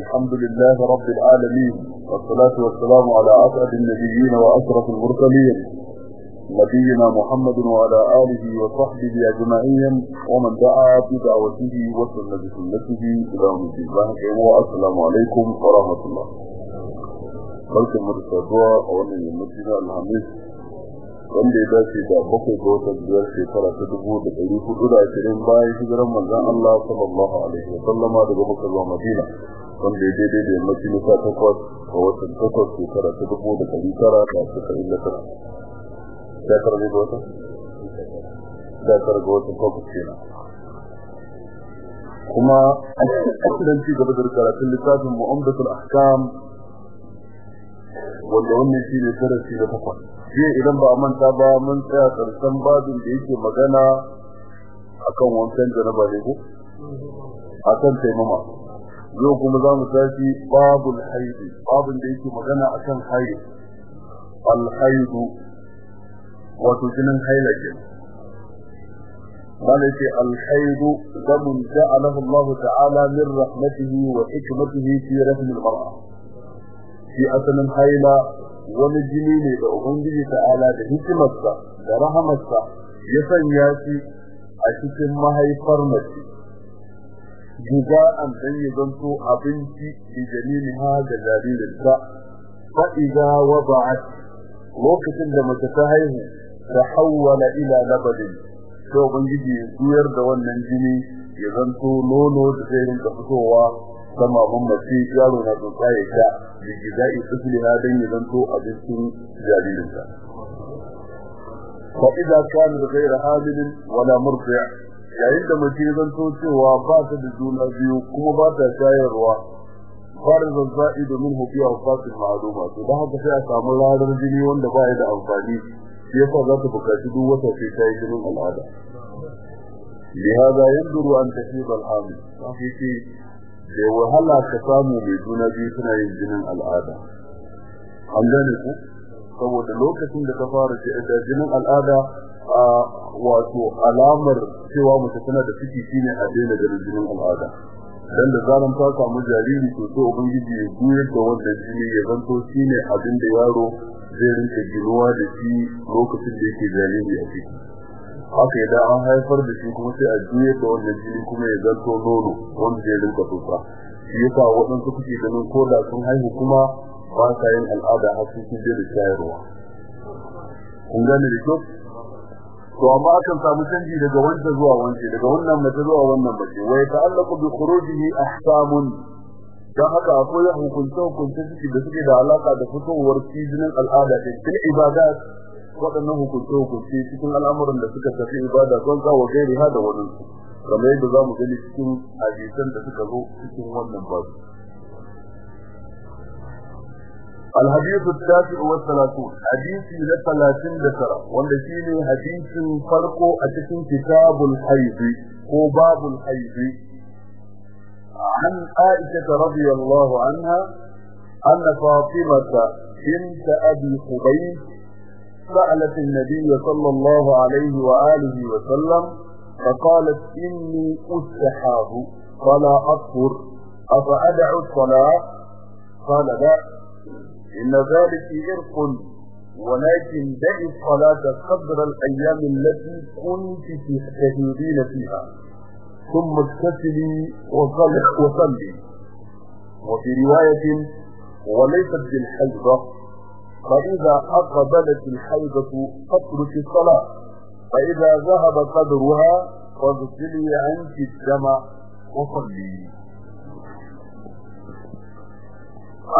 الحمد لله رب العالمين والصلاة والسلام على أسعد النبيين وأشرف المرسلين. نبينا محمد وعلى آله وصحبه أجمعين ومن دعا بدعوته وسن بسنته إلى يوم الدين. والسلام عليكم ورحمة الله. da saduwa a wannan yammacin alhamis wanda ya dace da bakwai ga watan biyar shekara ta dubu da ɗari huɗu da ashirin bayan hijiran manzon Allah sallallahu alaihi wa sallama daga Makka zuwa Madina wanda ya daidai da yammacin sha takwas a watan takwas shekara ta dubu da ɗari tara da casa'in da tara. Sha tara ne ga watan? Sha tara ga watan takwas kenan. kuma a ci gaba da karatun littafin mu'amdatul ahkam wanda wannan shi ne darasi na takwas jiya idan ba a manta ba mun tsaya ƙarshen babin da yake magana akan wankan janaba ne ko? Akan taimama. Yau kuma za mu tashi babul haidi babin da yake magana akan haidi alhaidu wato jinin haila ke. Bala ce alhaidu damun ja'alahu Allah ta'ala min rahmatihi wa hikmatihi fi rahmi al-mar'a shi asalin haila wani jini ne da ubangiji ta'ala da hikimarsa da rahamarsa ya sanya shi a cikin mahaifar mace. Juza'an dan ya zanto abinci da jaliliha da jaririnta. Fa idza wada'at lokacin da mace ta haihu ta hawwala ila labadin. To ubangiji ya juyar da wannan jini ya zanto nono da zai rinka fitowa sama mace yaro na tsotsa ya sha da gida'i tsifliha dan ya zanto abincin jaririnta fa idza kana ghayra hamilin wala murdi' yayin da mace zanto cewa ba ta da juna biyu kuma ba ta shayarwa fara zazza'i domin hufiya wa fasil ma'aluma to da haka sai a samu ranar jini wanda ba ya da amfani shi yasa za ta bukaci duk wata sai ta yi jinin al'ada لهذا يندر أن تحيض الحامل فهي da wahala ka samu mai juna biyu suna yin jinin al'ada. An gane ku? Saboda lokacin da ka fara da jinin al'ada a wato alamar cewa mace tana da ciki shine a daina da jinin al'ada. Dan da zaran ta samu jariri to to ubangiji ya juyar da wannan jini ya zanto shine abin da yaro zai rinka ginuwa da shi lokacin da yake jariri a ciki. Haka idan an haifar da shi kuma sai a juye da wannan jini kuma ya zanto nono wanda zai rinka tsotsa shi yasa waɗansu kuke ganin ko da sun haihu kuma ba sa yin al'ada har sun je da shayarwa. Kun gane da kyau? To amma akan samu canji daga wanda zuwa wanda daga wannan mace zuwa wannan mace. Wa ta'allaqu bi khurujihi ahkamun dan haka akwai hukunce hukunce suke da suke da alaka da fitowar jinin al'ada din fil ibadat waɗannan hukunce-hukunce cikin al'amuran da suka tafi ibada don kawo gairi ha da wani kamar yadda za mu gani cikin hadisan da suka zo cikin wannan babu. الحديث التاسع والثلاثون حديث لثلاثين ذكرى والذين حديث فرق أتكن كتاب الحيض هو باب الحيض عن عائشة رضي الله عنها أن فاطمة بنت أبي قبيس سألت النبي صلى الله عليه وآله وسلم فقالت إني أستحاب فلا أطهر أفأدع الصلاة؟ قال لا. إن ذلك إرق ولكن دع الصلاة قدر الأيام التي كنت تهدين فيها. ثم اغتسلي وصلي. وفي رواية وليست بالحيضة. فإذا أقبلت الحيضة تطرق الصلاة. فإذا ذهب قدرها فاغسلي عنك الدم وصلي.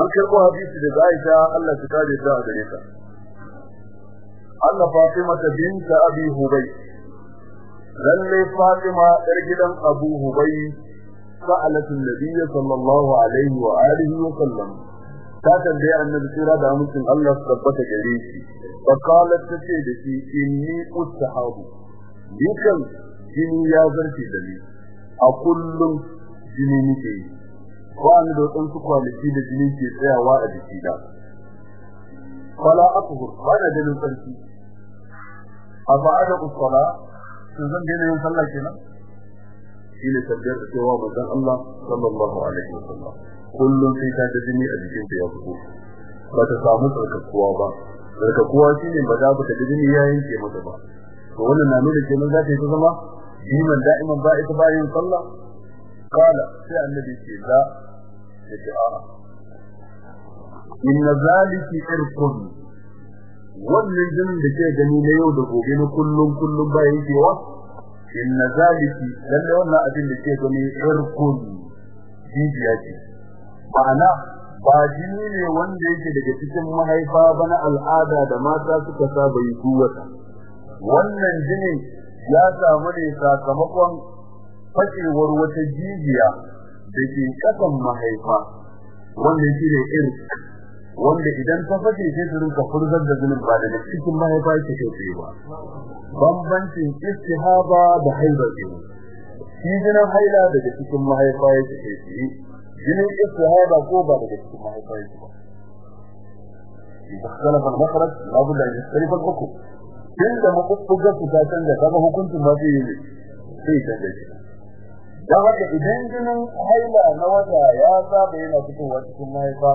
أنكر بها في سبايتها الله تكاد ذلك أن فاطمة بنت أبي هبي للي فاطمة إرجلا أبو هبي سألت النبي صلى الله عليه وآله وسلم. Ta tambaye annabi sura da mutum Allah su tabbata gare shi. Fa qalat tace da shi inni ustahabu dukan jini ya zarce da ni. A kullum jini nake ko an da dan su kwanaki da jini ke tsayawa a jiki da fala akhur bana da sarki. A ba'ada usala sun zan daina yin sallah kenan? Shine tabbiyar da cewa manzon Allah sallallahu alaihi wasallam. Kullum sai ta da jini a jikin ta ya fito. Ba ta samu tsarkakuwa ba. Tsarkakuwa shine ba za ta da jini ya yanke mata ba. To wannan na nuna kenan za ta yi ta zama jiman da'iman ba ita bayan sallah. Kala sai annabi ce la. Ya ce a'a. Inna zaliki irkun. Wannan jinin da ke gani na yau da gobe na kullum kullum ba yankewa. Inna zaliki lalle wannan abin da ke gani irkun jijiya ce. Ma'ana ba jini ne wanda yake daga cikin mahaifa ba na al'ada da mata suka saba yi duwata wannan jinin ya samu ne sakamakon fashewar wata jijiya da ke kasan mahaifa wannan shi ne irk wanda idan ta fashe sai su rinka furzar da jinin ba daga cikin mahaifa yake kai ba. Bambancin istihaba da haidar jini. Shi jinin haila daga cikin mahaifa yake kai jinin istihada ko ba daga cikin mahaifar ba idan kana ban makaraj la budda an yastarifa al-hukm tunda mukuffuga su ta canza kaga hukuncin ba zai yi sai canza shi dan haka idan jinin haila na wata ya saba yana fitowa cikin mahaifa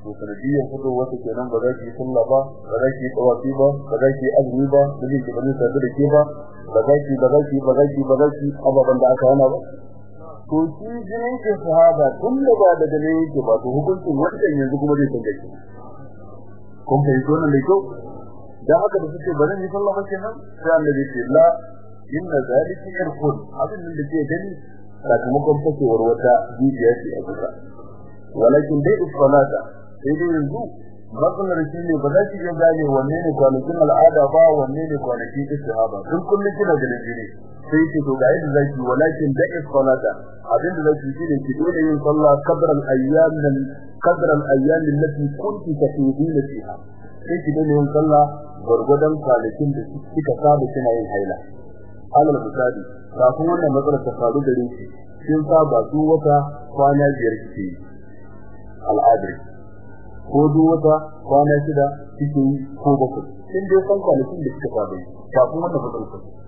to sanadiyyar fitowa ta kenan ba za ki yi sallah ba ba za ki yi tawafi ba ba za ki azumi ba ba zai ki ba sadu da ke ba ba za ki ba za ki ba za ki ba za ki ababen da aka hana ba to shi jinin ke sahaba tun da ba daga ne yake ba to hukuncin wannan yanzu kuma zai canza shi kun fahimci wannan da kyau? Dan haka da suke bari ni sallah ba kenan sai annabi ce la inna zalika irqun abin da ke gani sakamakon fasewar wata jijiya ce a kusa. Walakin dai salata sai dai yanzu matsalar shi ne ba za ki iya gane wanne ne kwanakin al'ada ba wanne ne kwanakin istihaba duk kullum kina da jini sai ki to ga yadda zaki walakin da salata. Abin da zaki shine ki dole yin sallah kadra al-ayyam kadra al-ayyam allati kunti tafidina fiha. Sai ki dole yin sallah gurgudan kwanakin da kika saba kina yin haila. Alal misali kafin wannan matsalar ta faru gare ki kin saba su wata kwana biyar kike al'adar ko duk wata kwana shida kike ko bakwai. Kin dai san kwanakin da kika saba kafin wannan matsalar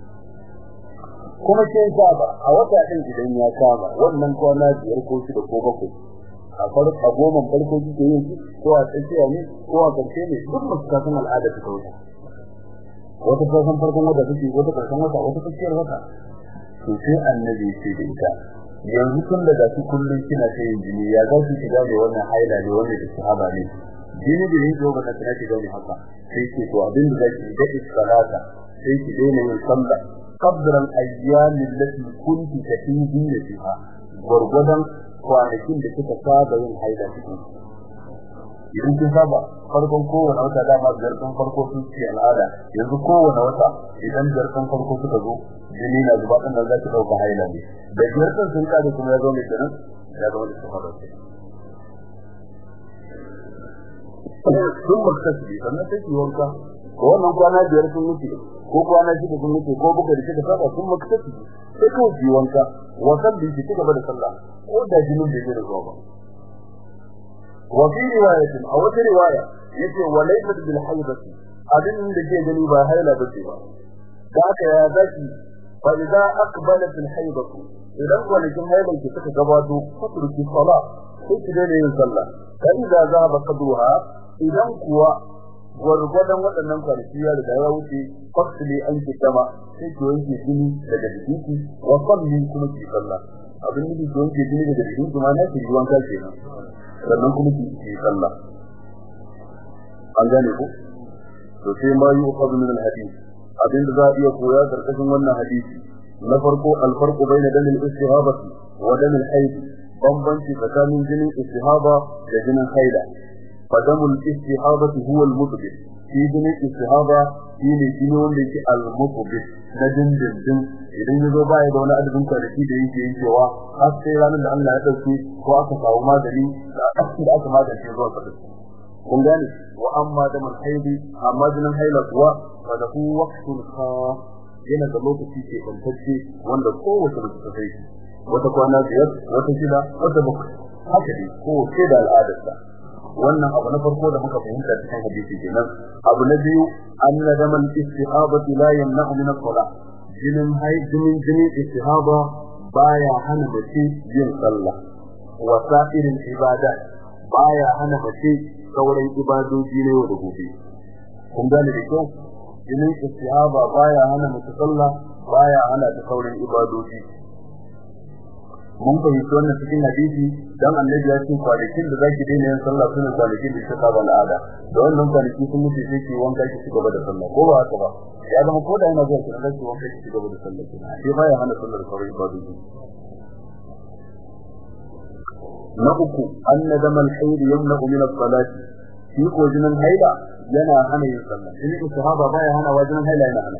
ta kuma kin saba a wata din idan ya kama wannan kwana biyar ko shida ko bakwai a farko goma farko kike yin ko a tsakiya ne ko a ƙarshe ne duk mutum san al'ada ta wuce. Wata farkon farkon wata take wata ƙarshen wata wata tsakiyar wata. To sai annabi ce da ita yanzu tun daga su kullun kina ta yin jini ya za ki shiga da wannan haila ne wannan da sahaba ne? Jini da yin gobe da kana shiga ne haka. Sai ki to abin da zaki da iskarata sai ki daina yin sallah. قدر الايام التي كنت تحيدين فيها gurgudan kwanakin da kika saba yin haila cikin idan kin saba farkon kowane wata dama biyar kan farko sun ce al'ada yanzu kowane wata idan biyar kan farko suka zo jini na zuba kan nan zaki dauka haila ne da biyar kan sun kare kuma ya zo ne kenan ya zo ne sahaba ce sun maktasbi sannan sai ki wanka ko wannan kwana biyar sun mutu ko kwana shida sun mutu ko buga da shida saba sun mutu sai ko jiwanka wa sabbi ki gaba da sallah ko da jinin da zuwa ba. Wa fi riwayat aw wata riwaya ya ce wa bil haidati. Abin da ke gani ba haila bace ba. Da haka ya zaki fa idza aqbalat al haidatu. Idan kwanakin hailan ki suka gabato fatur sala sai ki daina yin sallah. Dan da za ba kadruha idan kuwa gwargwadon waɗannan kwanaki ya riga ya wuce fasili an ki dama sai ki wanke jini daga jiki wa salli kuma ki sallah. Abin da ki wanke jini daga jiki kuma na ki wanka kenan sannan kuma ki yi sallah. An gane ku? To sai ma yi ukhadhu min al-hadith. Abin da za a iya koya ƙarƙashin wannan hadisi na farko al-farqu bayna dam al-istihabati wa dam al-hayd bambanci tsakanin jinin istihaba da jinin haila al-istihabati huwa al-mutbit shi jinin istihaba shi ne jini wanda yake al-mutbit na dindindin idan ya zo baya da wani adadin kwanaki da yake yankewa har sai ranar da Allah ya ɗauke ko aka samu magani da aka magance zuwa sadaka kun gane wa amma da man haidi amma jinin da yana da lokaci ke bantacce wanda kowace mace ta sai wata kwana biyar wata shida wata bakwai haka dai ko da al'adarsa wannan abu na farko da muka fahimta cikin hadisi kenan. Abu na biyu anna damal istihabati la yamna'u min as-salah. Jinin hay jinin jinin istihaba baya hana mace yin sallah. Wa sa'irin ibada baya hana mace sauran ibadoji ne da gobe. Kun gane da kyau? Jinin istihaba baya hana mace sallah baya hana ta sauran ibadoji. Mun fahimci wannan cikin hadisi dan annabi ya ce kwanakin da zaki daina yin sallah sune kwanakin da suka saba al'ada da wannan kwanaki sun mutu sai ki wanka ki gaba da sallah ko ba haka ba ya zama ko da yana zuwa kin da ki wanka ki gaba da sallah sai baya hana sallar sauran ibadoji na uku anna damal hayd yamna min as-salati shi ko jinin haila yana hana yin sallah jinin sahaba baya hana wajen haila yana hana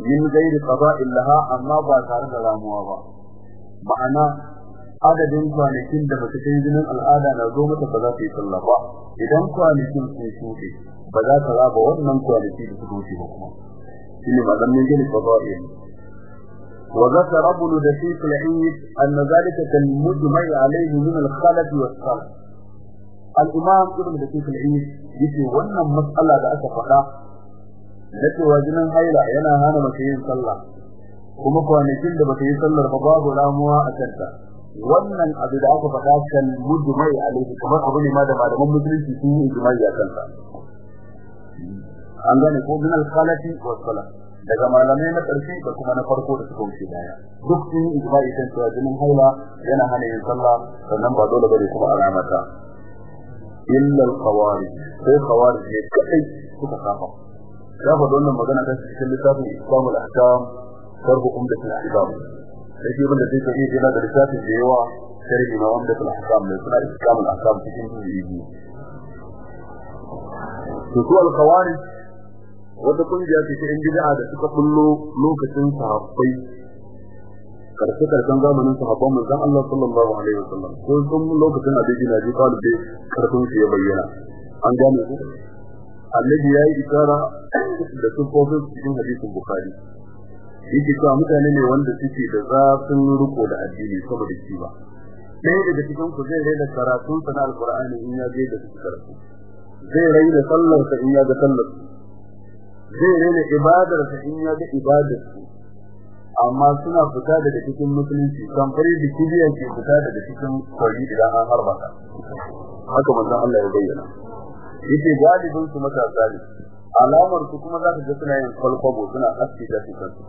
min gairi qada'in laha amma ba tare da ramuwa ba ma'ana adadin kwanakin da bata kai jinin al'ada na zo mata ba za ta yi sallah ba idan kwanakin sun shuɗe ba za ta raba wannan kwanaki da suka wuce ba kuma shine ba dan min gani qada'in وذكر ابن دقيق العيد أن ذلك كالمجمع عليه من الخلف والصلف الإمام ابن دقيق العيد يجي وانا مسألة دا أتفقى لكي واجنا هيلا ينا هانا مكيين صلى kuma kwanakin da baka yi sallar ba babu ramuwa a kanta. Wannan abu da aka faɗa kan mujmai alaihi kamar abu ne ma da malaman musulunci sun yi ijma'i a kansa. An gane ko? Min al-khalati wa salat. Daga malamai na ƙarshe da kuma na farko da suka wuce baya. Duk sun yi ijma'i kan cewa jinin haila yana hana yin sallah sannan ba dole ba ne kuma a ramata. Illa al-khawari sai ne kadai suka kafa ya faɗa wannan magana ta cikin littafin Islamul Ahkam. Sharh umdatul ahkam sai shi banda sai kai yana da littafin da yawa sharhi na umdatul ahkam ne suna Islamul Ahkam cikin juz'i to su al-khawari wata ƙungiya ce yan bid'a da suka bullo lokacin sahabbai ƙarshe ƙarshen zamanin sahabban manzon Allah sallallahu alaihi wasallam. Ko sun lokacin da bin Abi Talib dai ƙarfin su ya bayyana. An gane ku? Annabi yayi isara da sufofin cikin hadisin bukhari. Yake cewa mutane ne wanda suke da zafin riko da addini saboda shi ba. Ɗaya daga cikin ku zai raina karatun sa na alqur'ani in ya je da su karatu. Zai raina sallar sa in ya ga sallar zai raina ibadar sa in ya ga ibadar amma suna fita daga cikin musulunci kamfari da kibiya ke fita daga cikin kwari idan an harba ta. Haka manzon Allah ya bayyana. Yace galibin su matasa ne. Alamar su kuma za ka ga suna yin kwalkwabo suna aski da kansu.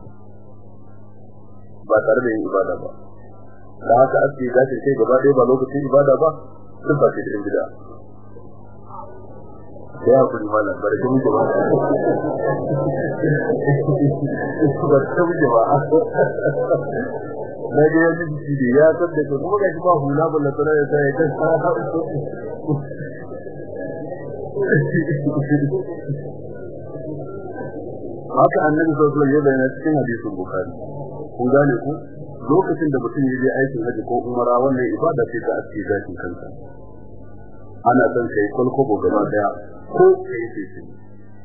Ba tare da yin ibada ba. Da haka aski da shi kai gaba ɗaya ba lokacin ibada ba sun ba shi da gida. Ya kuri malam barke muke ba. Barke muke ba. Na ga yanzu shi da ya san da kuma ga shi ba hula ba la tsara sai ya haka annabi sallallahu alaihi wasallam ya bayyana cikin hadisin bukhari. Kun gane ku? Lokacin da mutum ya je aikin haji ko umara wannan ibada ce ta aski zakin kansa. Ana son kai kulkubo gaba ɗaya ko kai ce ce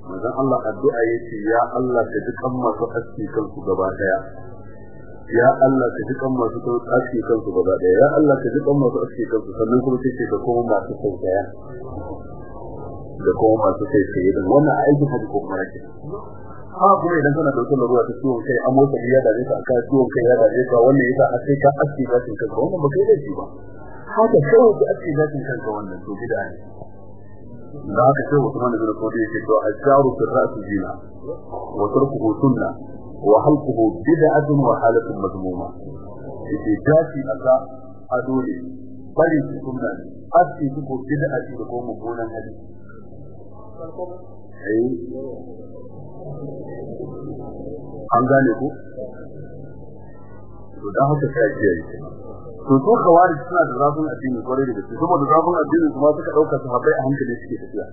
manzon Allah addu'a ya ce ya Allah ka dukan masu aski kansu gaba ɗaya. Ya Allah ka dukan masu aski kansu gaba ɗaya. Ya Allah ka dukan masu aski kansu. Sannan kuma ce da kuma masu sautaya da kuma masu sai da wannan aikin haji ko umara ke ha kuma idan kana ɗauke da ruwa ta ciwon kai amma sai ya dace ka ka ciwon kai ya dace ka wannan yasa a sai ka aski ka cin kanka wannan ba kai da shi ba. Haka sai ka aski ka cin kanka wannan to bid'a ne. Da haka sai Usman ibn Qudi yake to asharu fi ra'si zina wa tarkuhu sunna wa halquhu bid'atun wa halatun madmuma. Yake dace aka adole bari sunna aski ko bid'a ce ko mummunan hali. An gane ku? To dan haka sai ya yi to to kawari suna da zafin addini kware da gaske. Saboda zafin addini kuma suka ɗauka sahabbai a hankali suke tafiya.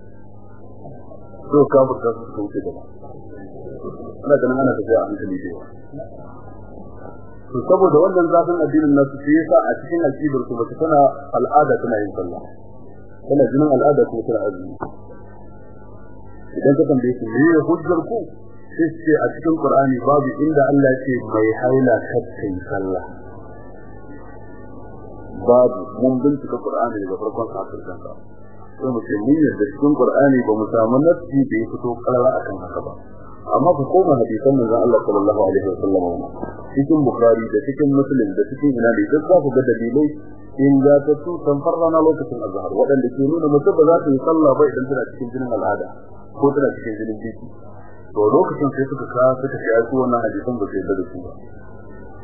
To ka ba ka su kauce da ana ganin ana tafiya a hankali da to saboda wannan zafin addinin nasu sai yasa a cikin aqidar su ba tana al'ada tana yin sallah. Tana jinin al'ada kuma tana azumi. Idan ka tambaye su me hujjar ku? Sai ce a cikin Qur'ani babu inda Allah ya ce mai haila kai sallah. Babu. Mun bincika Qur'ani daga farkon kafir kanka sai mu ce mun yadda cikin Qur'ani ba mu samu nafsi da ya fito karara akan haka ba. Amma ku koma hadisan manzon Allah sallallahu alaihi wasallam cikin bukhari da cikin muslim da cikin da duk za ku ga dalilai in ga ta su san farrana lokacin azhar waɗanda ke nuna mutum ba za ta yi sallah ba idan tana cikin jinin al'ada. Ko tana cikin jinin biki to lokacin sai suka ka suka ce ai wannan hadisan ba yarda da su ba.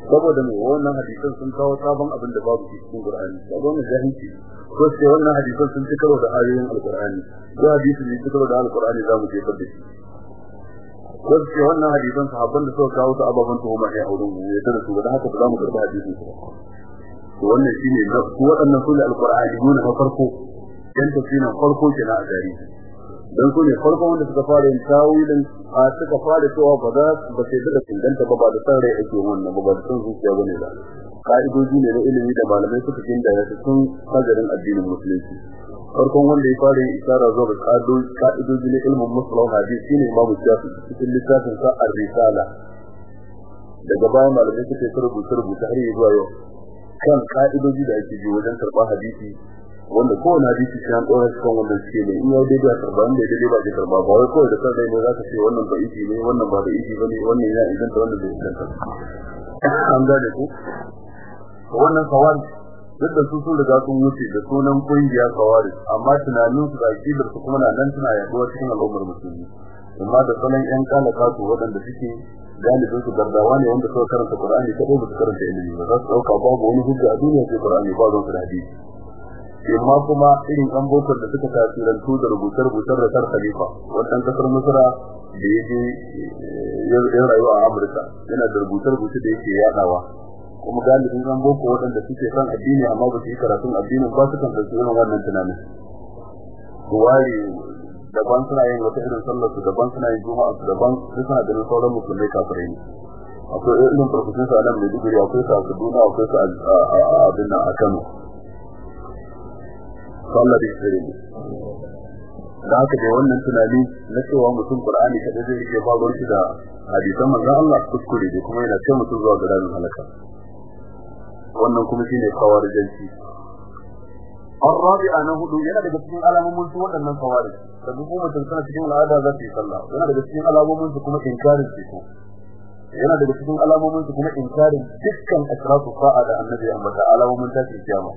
Saboda mai wannan hadisan sun kawo sabon abin da babu cikin Qur'ani. Wannan jahilci. Ko sai wannan hadisan sun ci da ayoyin Al-Qur'ani. Ko hadisi ne ci da Al-Qur'ani za mu je da shi. Ko sai wannan hadisan sahabban da suka kawo su ababan tuhuma ne a wurin ya da su da haka ba karɓa hadisin to wannan shine na waɗannan sunan Al-Qur'ani ne na farko. Dan tafsirin farko kenan a tarihi. Dan su ne farko wanda suka fara yin tawilin a suka fara cewa ba za ba sai da inganta ba ba da san rai ake wannan ba ba da san zuciya ba ne ba. Ka'idoji ne na ilimi da malamai suka kinda ya sun hajarin addinin musulunci. Farkon wanda ya fara yin isara zuwa ga ka'idoji na ilimin musulun hadisi shine imamu shafi cikin littafin sa ar-risala. Daga bayan malamai suka rubuta rubuta har zuwa yau. Kan ka'idoji da ake bi wajen karɓar hadisi wanda kowane hadisi shi an ɗora cikin wannan suke ne. In yau dai ba karɓa ya dai ba ke karɓa ba. Wai kawai da kan rai ne za ka ce wannan ba isi ne wannan ba da isi ba ne wannan ya inganta wannan bai inganta an gane ku? Wannan kawari duk da su sun riga sun wuce da sunan ƙungiya kawari amma tunanin su da akidar su kuma na nan tana yaɗuwa cikin al'ummar musulmi. Amma da salon yan kala kasu waɗanda suke galibin su gardawa ne wanda suka karanta Qur'ani kadai ba su karanta ilimi ba. Za su ɗauka babu wani hujja a duniya sai Qur'ani ba don su da hadisi. Amma kuma irin an bokar da suka tasirantu da rubuce-rubucen rasar khalifa wannan ƙasar misra da ya rayuwa a amurka yana da rubuce-rubuce da yake yadawa kuma galibin an boko waɗanda suke son addini amma ba su yi karatun addinin ba su kan ɗauki irin wannan tunanin. Ware daban suna yin wata irin sallar su daban suna yin juma'a su daban su suna ganin sauran musulmai kafirai ne. Akwai irin profesor sa nan mai digiri akwai sa a kaduna akwai sa a abin nan a kano. sallar da shiri da haka dai wannan tunani na cewa mutum Qur'ani kada zai rike faruwar shi da hadisan manzon Allah kuskure ne kuma yana kai mutum zuwa ga dalilin halaka wannan kuma shine kawarijanci الرابع أنه yana daga cikin alamomin su waɗannan kawari da duk mutum suna cikin al'ada za su yi sallah yana daga cikin alamomin su kuma inkarin su yana daga cikin alamomin su kuma inkarin dukkan asratu sa'a da annabi ambata alamomin ta kiyama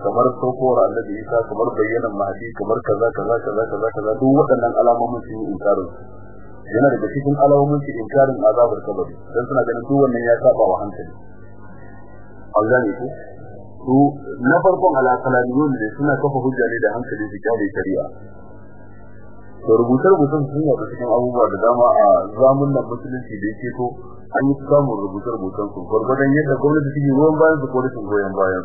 Kamar sokowar annabi Isa kamar bayyanan mahdi kamar kaza kaza kaza kaza kaza duk waɗannan alamomin sun yi inkarin yana daga cikin alamomin su inkarin azabar kabari dan suna ganin duk wannan ya saba wa hankali. Allah ne su na farkon alakalaniyun ne suna kafa hujja ne da hankali su ƙyale shari'a. To rubutar rubutun sun yi cikin abubuwa da dama a zamun nan musulunci da yake to an yi samun rubutar rubutun su gwargwadon yadda gwamnati take goyon bayan su ko rashin goyon bayan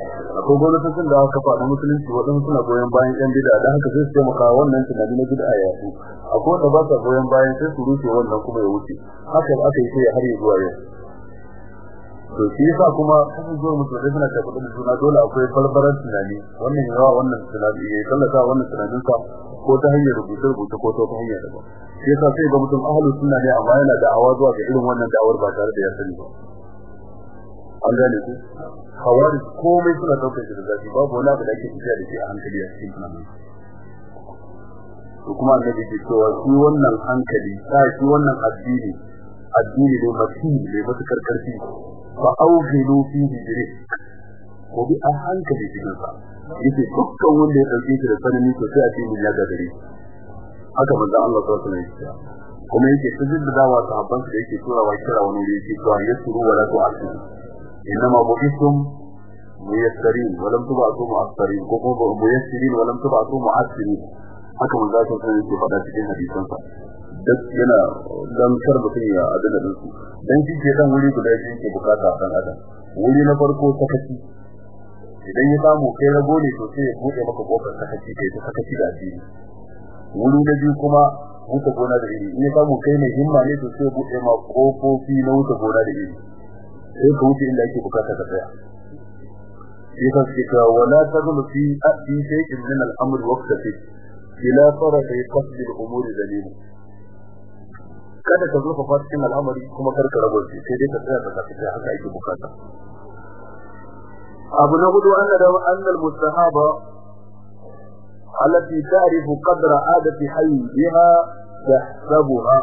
akwai gwamnatocin da aka faɗa musulunci waɗansu suna goyon bayan yan bid'a da haka sai su taimaka wannan tunani na bid'a ya su akwai wanda ba sa goyon bayan sai su rushe wannan kuma ya wuce. Haka aka yi sai har zuwa yau. To shi yasa kuma kuma zuwa musulmai suna tafi da juna dole akwai barbaran tunani. Wannan yawa wannan tunani ya kallata wannan tunanin sa ko ta hanyar rubuce rubuce ko ta hanyar daban shi yasa sai ga mutum ahlus sunna ne amma yana da'awa zuwa ga irin wannan da'awar ba tare da ya sani ba. An gane ku? Hawari komai suna ɗaukar shi da zafi babu wani abu da ake tafiya da shi a hankali a cikin tunanin to kuma annabi ke cewa shi wannan hankali sai shi wannan addini addini ne mutum ne matuƙar ƙarfi fa auhilu fi hijri ko bi a hankali cikin sa. Yace dukkan wanda ya ɗauke shi da sanani to sai addini ya gagare haka manzo Allah sallallahu alaihi wasallam kuma yake sujud da dawa sahabban da yake turawa kira wani yake cewa yasuru wala tu'asiru إنما بعثتم ميسرين ولم تبعثوا معسرين كوكو ميسرين ولم تبعثوا معسرين haka mun zaka san yake faɗa cikin hadisan sa duk yana dan kar mutum ya adana din su dan shi ke dan wuri guda shi ke bukata dan adam wuri na farko sakaci idan ya samu kai rago ne to sai ya bude maka kofar sakaci kai ta sakaci da addini wuri na biyu kuma wuta gona da iri in ya samu kai mai himma ne to sai ya bude ma kofofi na wuta gona da iri sai ka wuce inda ake bukata ka tsaya yasa suke cewa wala tazlu fi fi shay'in min al-amr waqtati ila sarfi qasd al-umur dalil kada ka zo fa cikin al'amari kuma karka rabo shi sai dai ka tsaya ka tsaya haka ake bukata abu na hudu anna da annal mustahaba التي تعرف قدر عادة حي بها tahsabuha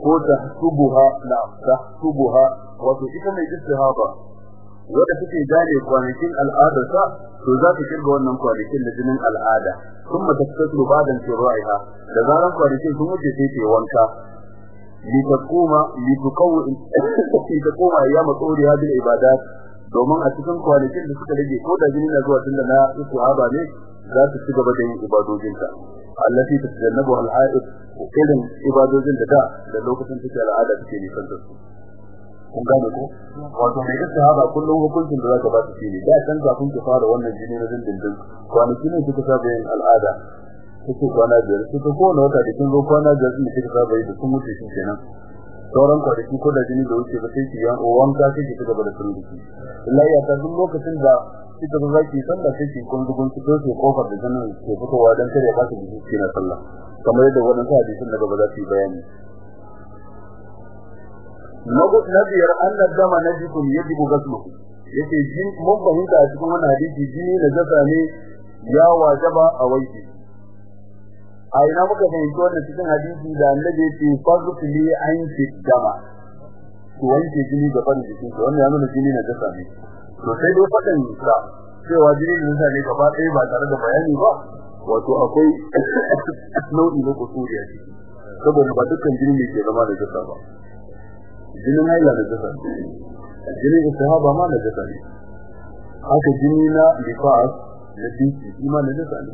ko tahsubuha la tahsubuha wato ita mai istihaba wanda take gane kwanakin al'adarsa to za ta ƙirga wannan kwanakin da jinin al'ada. Kuma ta tsaro badan shiraiha da zaran kwanakin sun wuce sai ta wanka. Li taquma li tuqawwi li taquma ayyam tsoriya bil ibadat domin a cikin kwanakin da suka rage ko da jini na zuwa tunda na istihaba ne za su ci gaba da yin ibadojinta. Allati tajannabu al-ha'id irin ibadojin da da lokacin take al'ada take nisan da su. Kun gane ko? Wato mai istihaba kullum hukuncin da zaka ba su shine da kan kafin ki fara wannan jini na dindindin kwanaki ne kika saba yin al'ada kike kwana biyar kike ko na wata da kin zo kwana biyar ne kika saba yi da kun mutu shi kenan. Sauran kwanaki ko da jini da wuce ba sai ki yan wanka sai ki gaba da sunni illa ya ta duk lokacin da kika zo zaki sallah sai ki kun dugun ki doke ƙofar da jinin ke fitowa dan kare ba ki jiki na sallah. Kamar yadda wannan hadisin da gaba za su bayani. Na biyar Allah dama na jikin yajibu gasluhu ya ce jin mun fahimta a cikin wannan hadisi jini da jasa ne ya wajaba a waje a ina muka fahimci wannan cikin hadisi da annabi ya ce fazli an dama to wanke jini ga farin jikin to wannan ya nuna jini na jasa ne. To sai dai fadan sa cewa jini ne jasa ne gaba ɗaya ba tare da bayani ba wato akwai nau'i na kusuri a saboda ba dukkan jini ne ke zama da jasa ba. Jinin haila da jasa jinin istihaba ma da jasa ne. Haka jini na nifas na biki shi na jasa ne.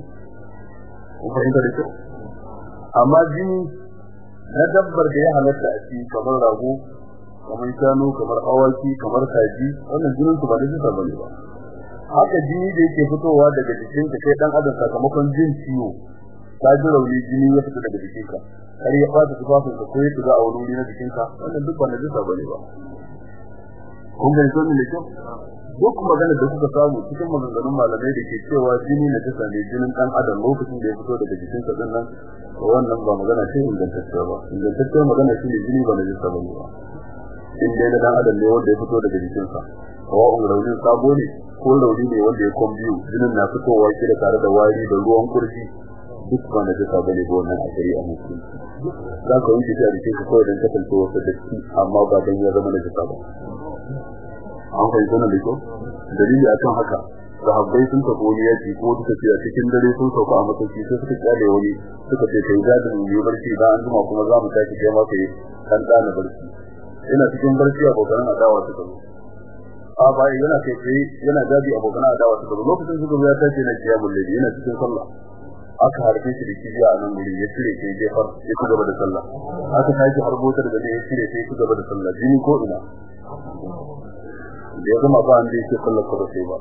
Kun fahimta da kyau? Amma jini na dabbar da ya halatta a ciki kamar rago kamar shanu kamar awaki kamar kaji wannan jinin su ba da jasa ba ne ba. Haka jini da yake fitowa daga jikin ka kai dan adam sakamakon jin ciwo. Ka ji rauni jini ya fita daga jikinka. Har ya fata tufafin ka ko ya shiga a wani wuri na jikinka. Wannan duk ba na jisa ba ne ba. Kun ga to ne kyau? Duk magana da kuka samu cikin maganganun malamai da ke cewa jini na jisa ne jinin dan adam lokacin da ya fito daga jikinka ɗin nan wannan ba magana ce ingantacciya ba. Ingantacciyar magana shi ne jini ba na jisa ba ne ba. In dai na dan adam ne wanda ya fito daga jikinsa. Kawai raunin sabo ne ko rauni ne wanda ya kon biyu jinin na fitowa kira tare da wari da ruwan kurji duk ba na jisa ba ne ba wannan a shari'a musulunci. Za ka wuce ta jikin ka kawai don kasance wasu datti amma ba don ya zama na jisa ba. An fahimta na da kyau? Dalili akan haka sahabbai sun tafi wani yaki ko suka ce a cikin dare sun sauka a mataki sai suka ƙyale wani suka ce kai gadin yi barci da an jima kuma za mu tashi kai ma kai kan dana barci. Ina cikin barci abokan adawa suka zo. A bai yana kai yana gadi abokan adawa suka zo. Lokacin suka zo ya tashi na kiyamul layli yana cikin sallah. Aka harbe shi da kibiya a nan guri ya cire sai jefar ya ci gaba da sallah. Aka tashi harbotar da ne ya cire sai ya ci gaba da sallah jini ko ina. Da ya zama ba an da yake sallar ba sai ba.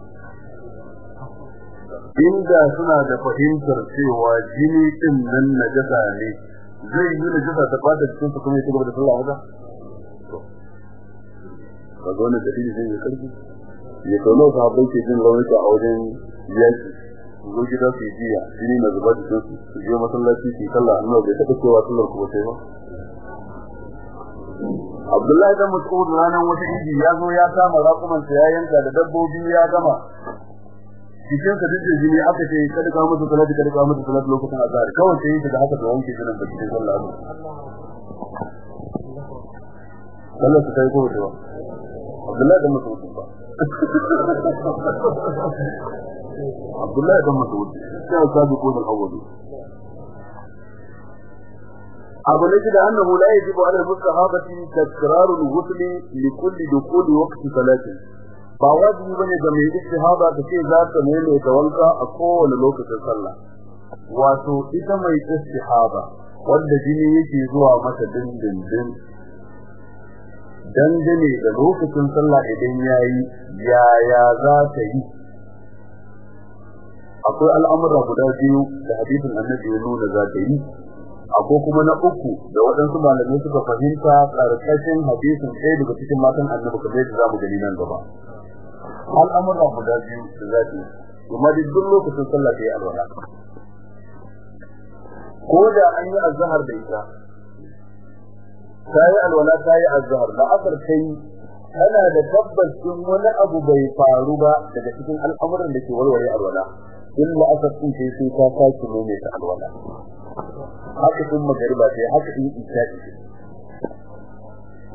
Inda suna da fahimtar cewa jini ɗin nan najasa ne zai yi najasa ta fata cikin su kuma ya ci gaba da sallah haka ba zo ne dalili zai yi ƙarfi ya tono sahabbai ke jin raunuka a wajen yaki? Zo gida su jiya jini na zuba jikin su su je masallaci su sallah. Annabi bai taɓa cewa sallar ku sai ba. Abdullahi dan Mas'ud ranan wata inji ya zo ya kama rakuman sa ya yanka da dabbobi ya gama. Cikin sa duk jini aka ce kada ka mutu salati kada ka mutu salati lokacin azhar. Kawai sai shi da haka da wanke jinin da cikin sallah Allah ta kai ko ba. Abdullahi dan Mas'ud ba. Abdullahi dan Mas'ud sai ka bi ko da awwali abu ne da annahu la yajibu ala al-mustahabati takrar al-ghusl li kulli dukhul waqt salati ba wajibi ba ne ga mai istihaba da ce za ta nemi ta wanka a kowane lokacin sallah. Wato ita mai istihaba wanda jini yake zuwa mata dindindin dangane da lokacin sallah idan yayi yaya za ta yi? Akwai al'amura guda biyu da hadisin annabi ya nuna za ta yi. Akwai kuma na uku da waɗansu malamai suka fahimta ƙarƙashin hadisin ɗaya daga cikin matan annabi kamar yadda za mu gani nan gaba. Al'amura guda biyu da za ta yi. Kuma duk lokacin sallah ta yi alwala. Ko da an yi azhar da ita ta yi alwala ta yi azhar. Da asar ta yi tana da tabbacin wani abu bai faru ba daga cikin al'amuran da ke warware alwala. Illa asar din sai sai ta sake nome ta alwala. Haka in magariba sai haka in isha'i.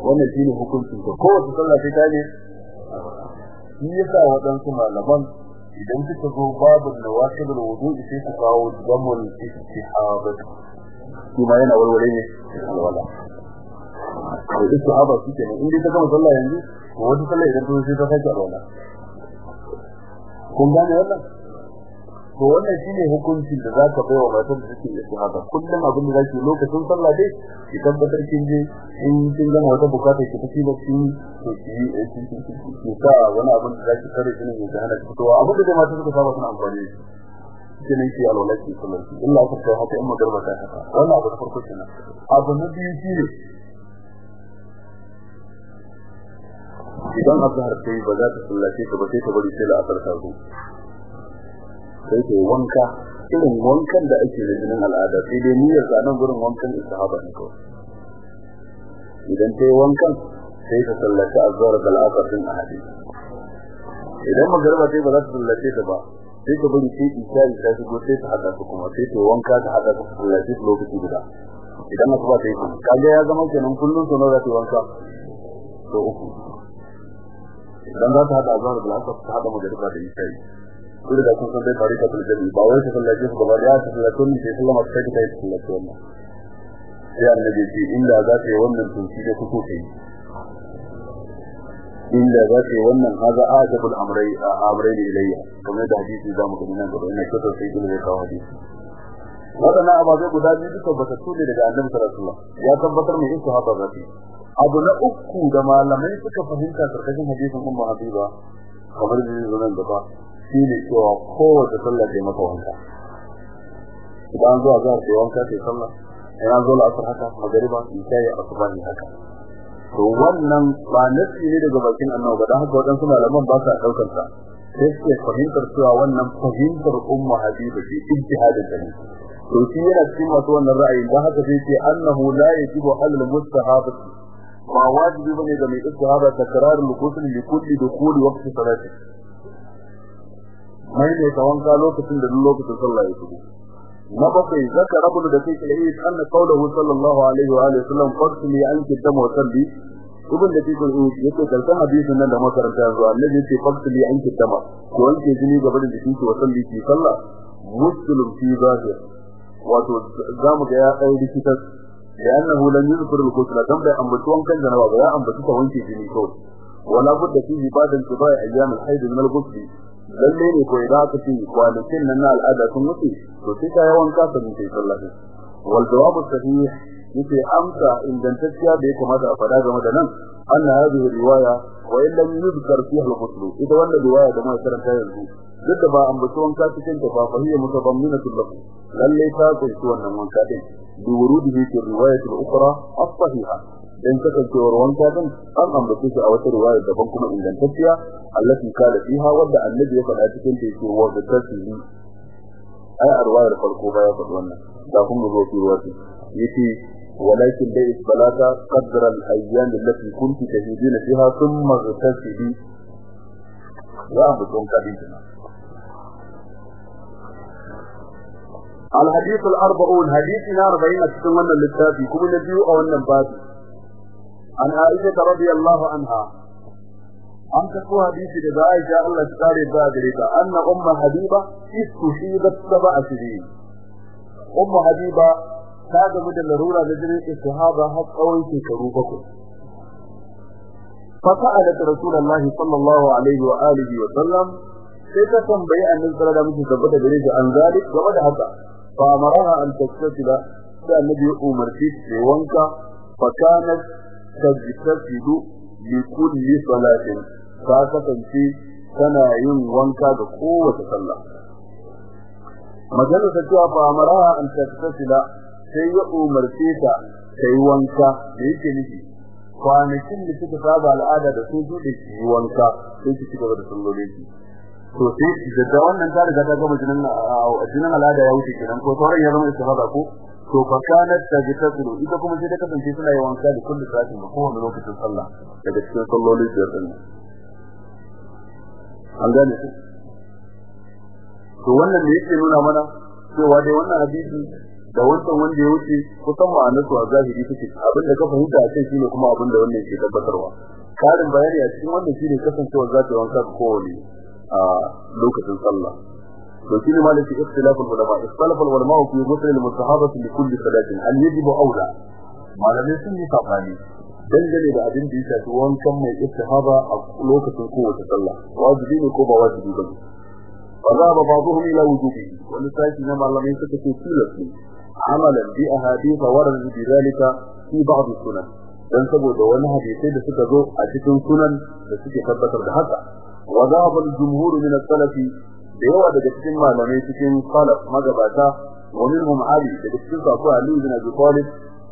Wannan shine hukuncin ko kowace sallah sai ta ne? Shi yasa waɗansu malaman idan suka zo babin nawaqidul wudu'i sai su kawo damul istihabat shi ma yana warware ne alwala. To istihaba shi kenan in dai ta gama sallah yanzu wata sallah idan ta sai ta sake alwala. Kun gane wannan? To wannan shine hukuncin da zaka bai wa matar da take istihaba kullum abin da zaki lokacin sallah dai ki tabbatar kin je in kin gama wata buƙata ki tafi da shi to ki ki sa wani abin da zaki shi ne da hana ki fitowa. Abin da mata suka saba suna amfani shi ne ki alwala ki sallah illa ka ta haka in magarba ta haka. Wannan abu farko kenan. Abu na biyu shine idan azhar sai ba za ta sallace ta ba sai ta bari sai la'asar ta zo. Sai ta wanka irin wankan da ake da jinin al'ada sai dai niyyar sa nan gurin wankan istihaba ne kawai. Idan ta wankan sai ta sallace azhar da al'asar din a hadisi idan magarba sai ba za ta sallace ta ba. Sai ta bari sai isha ta shigo sai ta hada su kuma sai ta wanka ta hada su sallace su lokaci guda. Idan asuba ta yi kaga ya zama kenan kullum sono za ta wanka? To uku. Idan za ta hada azhar da asar ta hada magariba da isha'i. Ko da kun san dai tarika tul jami ba wai ta sallaje su gaba da ta sallato ne sai sallama ta kai ta sallato sai annabi ce inda za ta yi wannan tunci da kuko kai inda za ta yi wannan haza ajabul amrai amrai ilayya. Kamar da hadisi za mu gani nan gaba ina kito sai dole ya kawo hadisi. Wadannan ababai guda biyu duka bata tune daga annabi sallallahu ya tabbatar mai in sahaba zati abu na uku da malamai suka fahimta ƙarƙashin hadisin ummu habiba kamar da zuwan gaba. Shine cewa kowace sallah ta maka wanka. Idan zuwa za ta wanka ta sallah. Idan zuwa asar haka magariba isha'i asubani haka. To wannan ba nasi ne daga bakin annabi ba dan haka wadansu malaman ba sa ɗaukar sa. Sai suke fahimtar cewa wannan fahimtar ummu habiba ce ijtihadin ta ne. To shi yana cikin masu wannan ra'ayi dan haka sai ce annahu la yajibu alal mustahabati. Ba wajibi ba ne ga mai istihaba takrar al-ghusl li kulli dukhul waqti salati. mai ne ka wanka lokacin da lokacin sallah ya shigo na bakwai zaka rabu da kai kai anna qawluhu sallallahu alaihi wa alihi wasallam qasli an kitam wa salli ibn da tikul yake kalkan hadisin nan da makaranta yanzu annabi yake qasli an kitama ko wanke jini gaba da jikin ki wa salli ki sallah muslim fi zahir wato zamu ga ya dai rikitar لأنه لم يذكر الغسل كم بي أنبتوان كان جنواب ويا أنبتوك وانكي جني كون ولا بد فيه بعد انتباع أيام الحيض من الغسل lalle ne ko idan aka ce kwanakin nan na al'ada sun wuce to sai ka yawan kasa ne sai sallah wal jawab sahih yace amsa ingantacciya da ya kamata a fada game da nan anna hadhihi riwaya wa in lam yuzkar fiha al-ghusl ita wannan riwaya da muka karanta yanzu duk da ba ambaci wanka cikin ta ba fahiya mutabamminatul lahu lalle ta kunshi wannan wanka din bi wurudihi fi riwayat al-ukhra as-sahiha dan kasancewar wanka din an ambace shi a wata riwaya daban kuma ingantacciya allati kala fiha wadda annabi ya faɗa cikin ta yake wa da tasiri ai a riwayar farko ba ya faɗi wannan da kuma zo fi riwaya yace ولكن بيت صلاة قدر الأيام التي كنت تهدين فيها ثم اغتسلي وأبدون كبيرنا الحديث الأربعون حديثنا أربعين أتكلم للتابي كم نبي أو an aisha radiyallahu anha an kasu hadisi da Aisha Allah ta kare ba gare ta anna ummu habiba istuhibat sab'a sidin ummu habiba ta gamu da larura da jinin istihaba har tsawon shekaru bakwai fasa'alat rasulullahi sallallahu alaihi wa alihi wa sallam sai ta tambayi annabi sallallahu alaihi wa sallam gare ta an zalik game da haka fa amaraha an tastasila sai annabi ya umarci ta wanka fa kanat tajtasidu li kulli salatin. Ta kasance tana yin wanka ga kowace sallah. Magana ta cewa fa amaraha an tastasila sai ya umarce ta yi wanka. Da yake nufi? Kwanakin da suka saba al'ada da su da yi wanka sai su cigaba da sallolin su. To sai da wannan ta riga ta gama jinin al'ada ya wuce kenan ko sauran ya zama istihada ko? To fa kanat tajtasilu ita kuma sai kasance tana yi wanka da kullu da lokacin sallah daga cikin sallolin an gane to wannan ne yake nuna mana cewa dai wannan hadisi da wanda ya wuce kusan ma'anar su a zahiri take. Abin da ka fahimta a kai shine kuma abin da wannan ke tabbatarwa. Karin bayani a cikin wannan shine kasancewar zata wanka kowane a lokacin sallah. وكل ما لك اختلاف العلماء. اختلف العلماء في مثل المصحابة لكل خلاج هل يجب أو لا؟ ما لم يكن يسمى صحاني دنجل إذا أدن بيسا سوان كم اتحاب أقلوكة القوة تطلع واجبين كوبا واجبين. بني فذهب بعضهم إلى وجوبه. والنسائة نمع لم يستكسوا كل اسم عملا بأهاديث ورد بذلك في بعض السنن. ينسبوا دوانها بيسيد ستدو أشتن سنن لسكي خبت الدهاتة وذهب الجمهور من الثلاثي da yawa daga cikin malamai cikin salaf magabata wa minhum ali daga cikin sahabba ali bin abi talib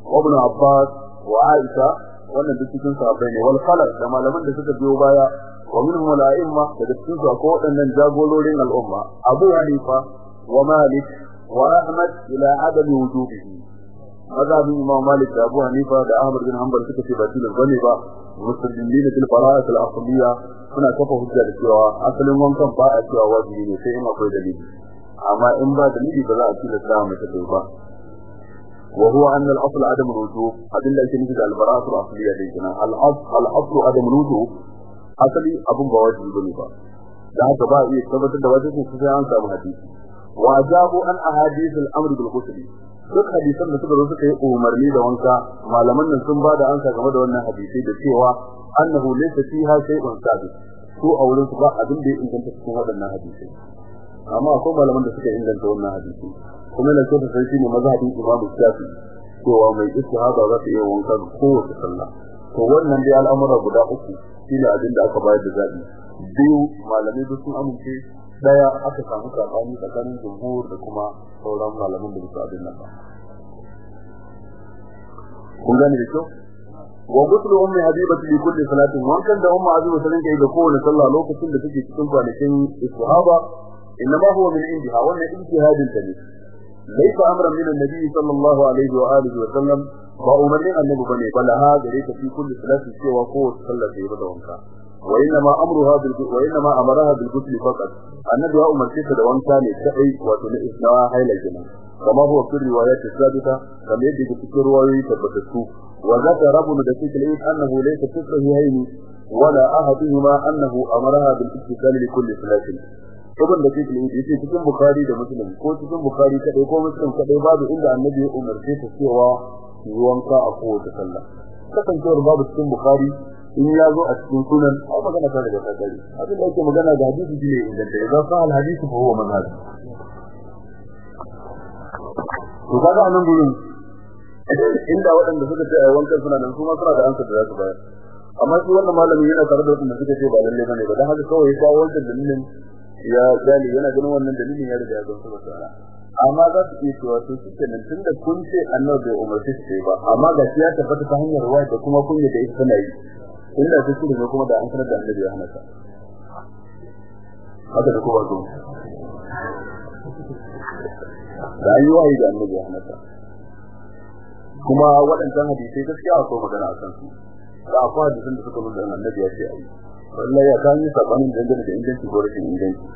ibn abbas wa aisha wannan duk cikin sahabbai ne. Wal khalaf da malaman da suka biyo baya wa minhum al-a'imma daga cikin su waɗannan jagororin al'umma. Abu hanifa wa malik wa ahmad ila adami wujubihi mazhabin imam malik da abu hanifa da ahmad bin hanbal suka ce ba tilas ba ne ba. mustaqillin fil fara'id al asliya suna kafa hujja da cewa asalin wankan ba a cewa wajibi ne sai in akwai dalili amma in ba dalili ba za a tilasta mace ta ba وهو أن الأصل عدم الوجوب أدلة كنيسة البراءة الأصلية دينا الأصل الأصل عدم الوجوب أصلي أبو بواجب بني با da haka ba iya tabbatar da wajen su sai an samu hadisi duk hadisan da suka zo suka yi umarni da wanka malaman nan sun ba da ansa game da wannan hadisi da cewa annahu laysa fiha shay'un sabit. Su a wurin su ba abin da ya inganta cikin waɗannan hadisi. Amma akwai malaman da suka inganta wannan hadisi. Kuma na cewa sai shine mazhabin Imam Shafi cewa mai istihaba za ta iya wanka kowace sallah. To wannan dai al'amura guda uku shine abin da aka bayar da zabi biyu malamai duk sun amince ɗaya aka samu saɓani tsakanin jumhur da kuma sauran malaman da su abin nan kun gane da kyau? Wa ghuslu ummi habibati li kulli salatin wankan da ummu habiba sallan kai da kowace sallah lokacin da take cikin kwanakin istihaba inma huwa min indiha wannan ijtihadin ta ne. Laysa amran min an-nabi sallallahu alaihi wa alihi wa sallam ba umarnin annabi ba ne bala ha gare ta fi kulli salatin cewa kowace sallah ta yi da wanka. وإنما أمرها بال وإنما أمرها بالغسل فقط النبي أمر كيف ده وانت ne kadai wato na isnawa haila kenan kama huwa fi riwayat sabita kama yadda ke cikin riwayoyi tabbatattu wa zaka rabu da cikin ilmi annahu laysa fi sahihayn wala ahaduhuma annahu amaraha bil ittisal li kulli salatin ibn da cikin ilmi yake cikin bukhari da muslim ko cikin bukhari kadai ko muslim kadai babu inda annabi ya umarce ta cewa wanka a kowace sallah kasancewar babu cikin bukhari in ya zo a cikin sunan a magana ta daga kadari abin da yake magana da hadisi ne inganta. Idan sa al hadisi fa huwa manhaj to kaga a nan gurin inda waɗanda suka ce ai wankan suna nan kuma suna da ansa da za su bayar. Amma shi wannan malami yana tare da waɗanda suka ce ba lalle ba ne ba. Dan haka kawai ya kawo wannan dalilin ya gani yana ganin wannan dalilin ya riga ya gamsu da tsara. Amma za su iya cewa to shi kenan tun da kun ce annabi bai umarci su ba amma ga ya tabbata ta hanyar ruwa da kuma kun yi da ita tana yi. Inda su ne kuma da an sanar da annabi ya hana ta. Haka da kuma zuwa da yi wahayi da annabi ya hana ta. Kuma waɗancan hadisai gaskiya a so magana a kan su da akwai hadisan da suka nuna annabi ya ce a yi. Wallahi ya kan yi sabanin dangane da inganci ko rashin inganci.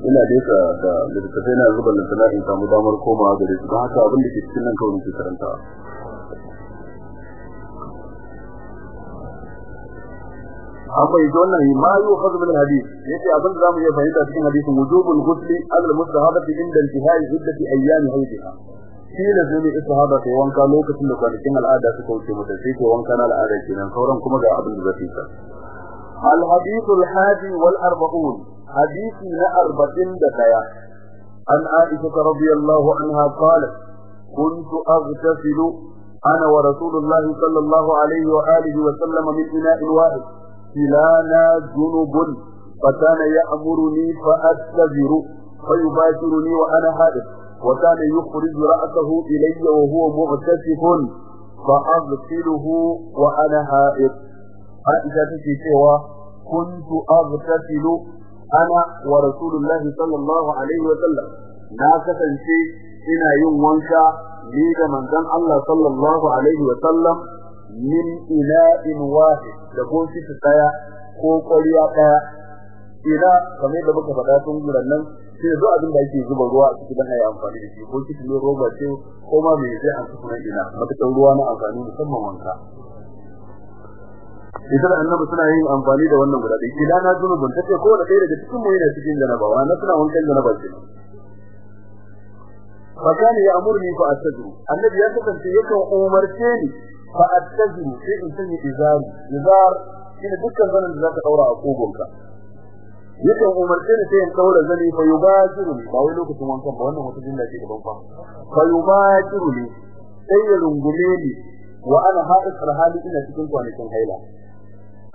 Ina da yaka da littattafai na zuba lantana in samu damar komawa gare su. Don haka abin da ke cikin nan kawai nake karantawa. amma yaji wannan ma yu khadhu min hadith yace abin da zamu iya fahimta cikin hadisin wujubul ghusli ala al-mustahabati inda intihai iddati ayyam haydiha shi ne zai istihaba sai wanka lokacin da kwanakin al'ada suka wuce mata sai ko wanka na al'ada kenan sauran kuma ga abin da zai ta al-hadith al-hadi wal arba'un hadisi na arba'in da daya an aisha radiyallahu anha qalat كنت أغتسل أنا ورسول الله صلى الله عليه وآله وسلم من إناء واحد إلانا جنوب فكان يأمرني فأستبر فيباشرني وأنا حائض. وكان يخرج رأسه إلي وهو مغتسف فأغسله وأنا حائض. عائشة تكي كنت أغتسل أنا ورسول الله صلى الله عليه وسلم. ناكسا شيء إنا يوم وانشا ليد من الله صلى الله عليه وسلم. min ina'in wahid da goshi su ɗaya ko ƙwariya ɗaya. Ina kamar da muka faɗa tun guran nan sai zo abin da yake zuba ruwa a cikin haya amfani da shi. Ko cikin roba ce ko ma me zai an kuma ina. Matakan ruwa na amfani musamman wanka. Idan annabi suna yin amfani da wannan guda dai ila na zuwa ban tace ko da ɗaya daga cikin mu yana cikin janaba wa na suna wankan janaba ce. Fa kana ya amurni fa annabi ya kasance yake umarce ni fa attazimu sai in izar shine dukkan zanen da zaka daura a kogonka yake umarce ne sai in daura zani fa yubajiru ba wai lokacin wankan ba wannan wata jinda ce gaban fa fa yubajiru ne sai ya rungume ni wa ana ha'is rahali ina cikin kwanakin haila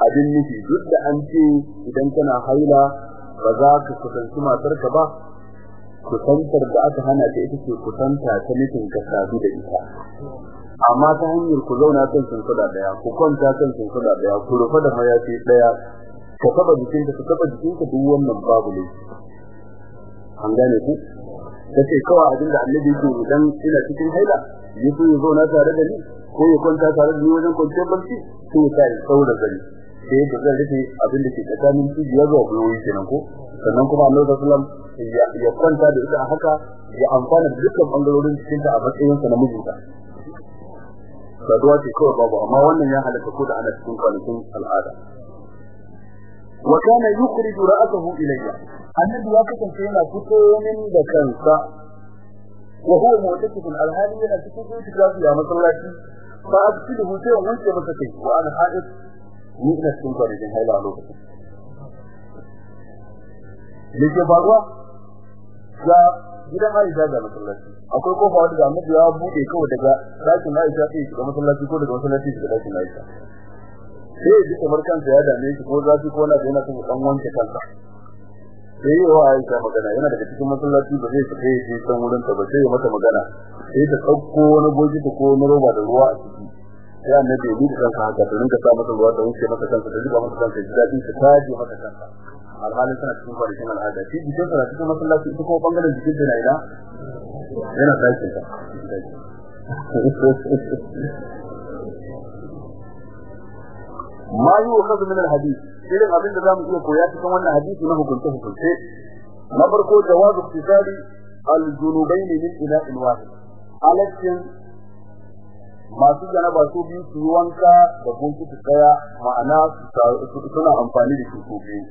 abin nufi duk da an ce idan kana haila ba za ka kusanci matarka ba kusantar da aka hana ta ita ce kusanta ta nufin ka sadu da ita amma ta hanyar ku zauna kan shimfiɗa ɗaya ku kwanta kan shimfiɗa ɗaya ku rufe da mayafi ɗaya ka taba jikin ka taba jikin ka duk wannan babu ne. An gane ku? Kace kawai abin da annabi yake idan ina cikin haila yaso ya zauna tare da ni ko ya kwanta tare da ni wajen kwanciyar barci to ya sai saura gari. Sai da zai rufe abin da ke tsakanin cibiyar zuwa gwiwoyi kenan ko? Sannan kuma annabi sallallahu alaihi ya kwanta da ita haka ya amfana da dukkan ɓangarorin cikin ta a matsayin sa na mijinta. Saduwa ce kawai babu amma wannan ya halatta ko da ana cikin kwanakin al'ada. Wa kana yukhriju ra'sahu ilayya. Annabi ya kasance yana fito min da kansa. Wa huwa mu'takifun alhali yana cikin itikafi a masallaci. Fa asfiduhu sai wanke masa kai. Wa ana hadith ni ina cikin kwanakin haila lokacin. Da ke faruwa? Ga gidan Aisha da masallaci. Akwai ƙofa wanda da Annabi ya buɗe kawai daga ɗakin Aisha sai shiga masallaci ko daga masallaci shiga ɗakin Aisha. Sai ji kamar kansa ya dame shi ko zafi ko na yana son dan wanke kansa. Sai wa Aisha magana yana daga cikin masallaci ba zai fita ya je can wurin ta ba sai ya mata magana. Sai ta ɗauko wani boji ko wani roba da ruwa a ciki. Sai Annabi ya buɗe kansa haka to rinka sa masa ruwa da wuce masa kansa da zuba masa kansa da daɗi ta taje masa kansa. Alhalin tana cikin kwanakin al'ada. Shi jikin sa cikin masallaci ita kuma ɓangaren jikin ta na ina? Yana sakin ta. Ma yi wa kasu irin abin da za mu iya koya cikin wannan hadisi na hukunce hukunce na farko jawazu tisali aljunubain min ina'in wahid. Alakin masu janaba su biyu su yi wanka da gunki ɗaya ma'ana suna amfani da shi su biyu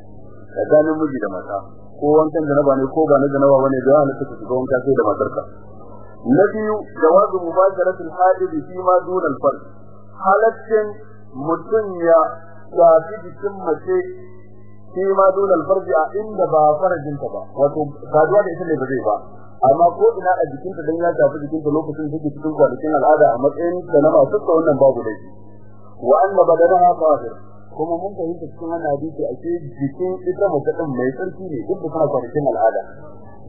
tsakanin miji da mata. Ko wankan janaba ne ko ba na janaba ba ne da halatta ku shiga wanka sai da matarka. Na biyu jawazu mubasharatul hadid fi ma dun al fard halaccin mutum ya shafi jikin mace fi ma dun al fard a inda ba farajin ta ba. Wato saduwa da ita ne ba zai ba. Amma ko ina a jikinta dan ya shafi jikinta lokacin da take cikin kwanakin al'ada a matsayin ta na masu wannan babu dai wa anna badanaha tahir kuma mun fahimta cikin wannan hadisi a ce jikin ita mace mai sarki ne duk da tana kwanakin al'ada.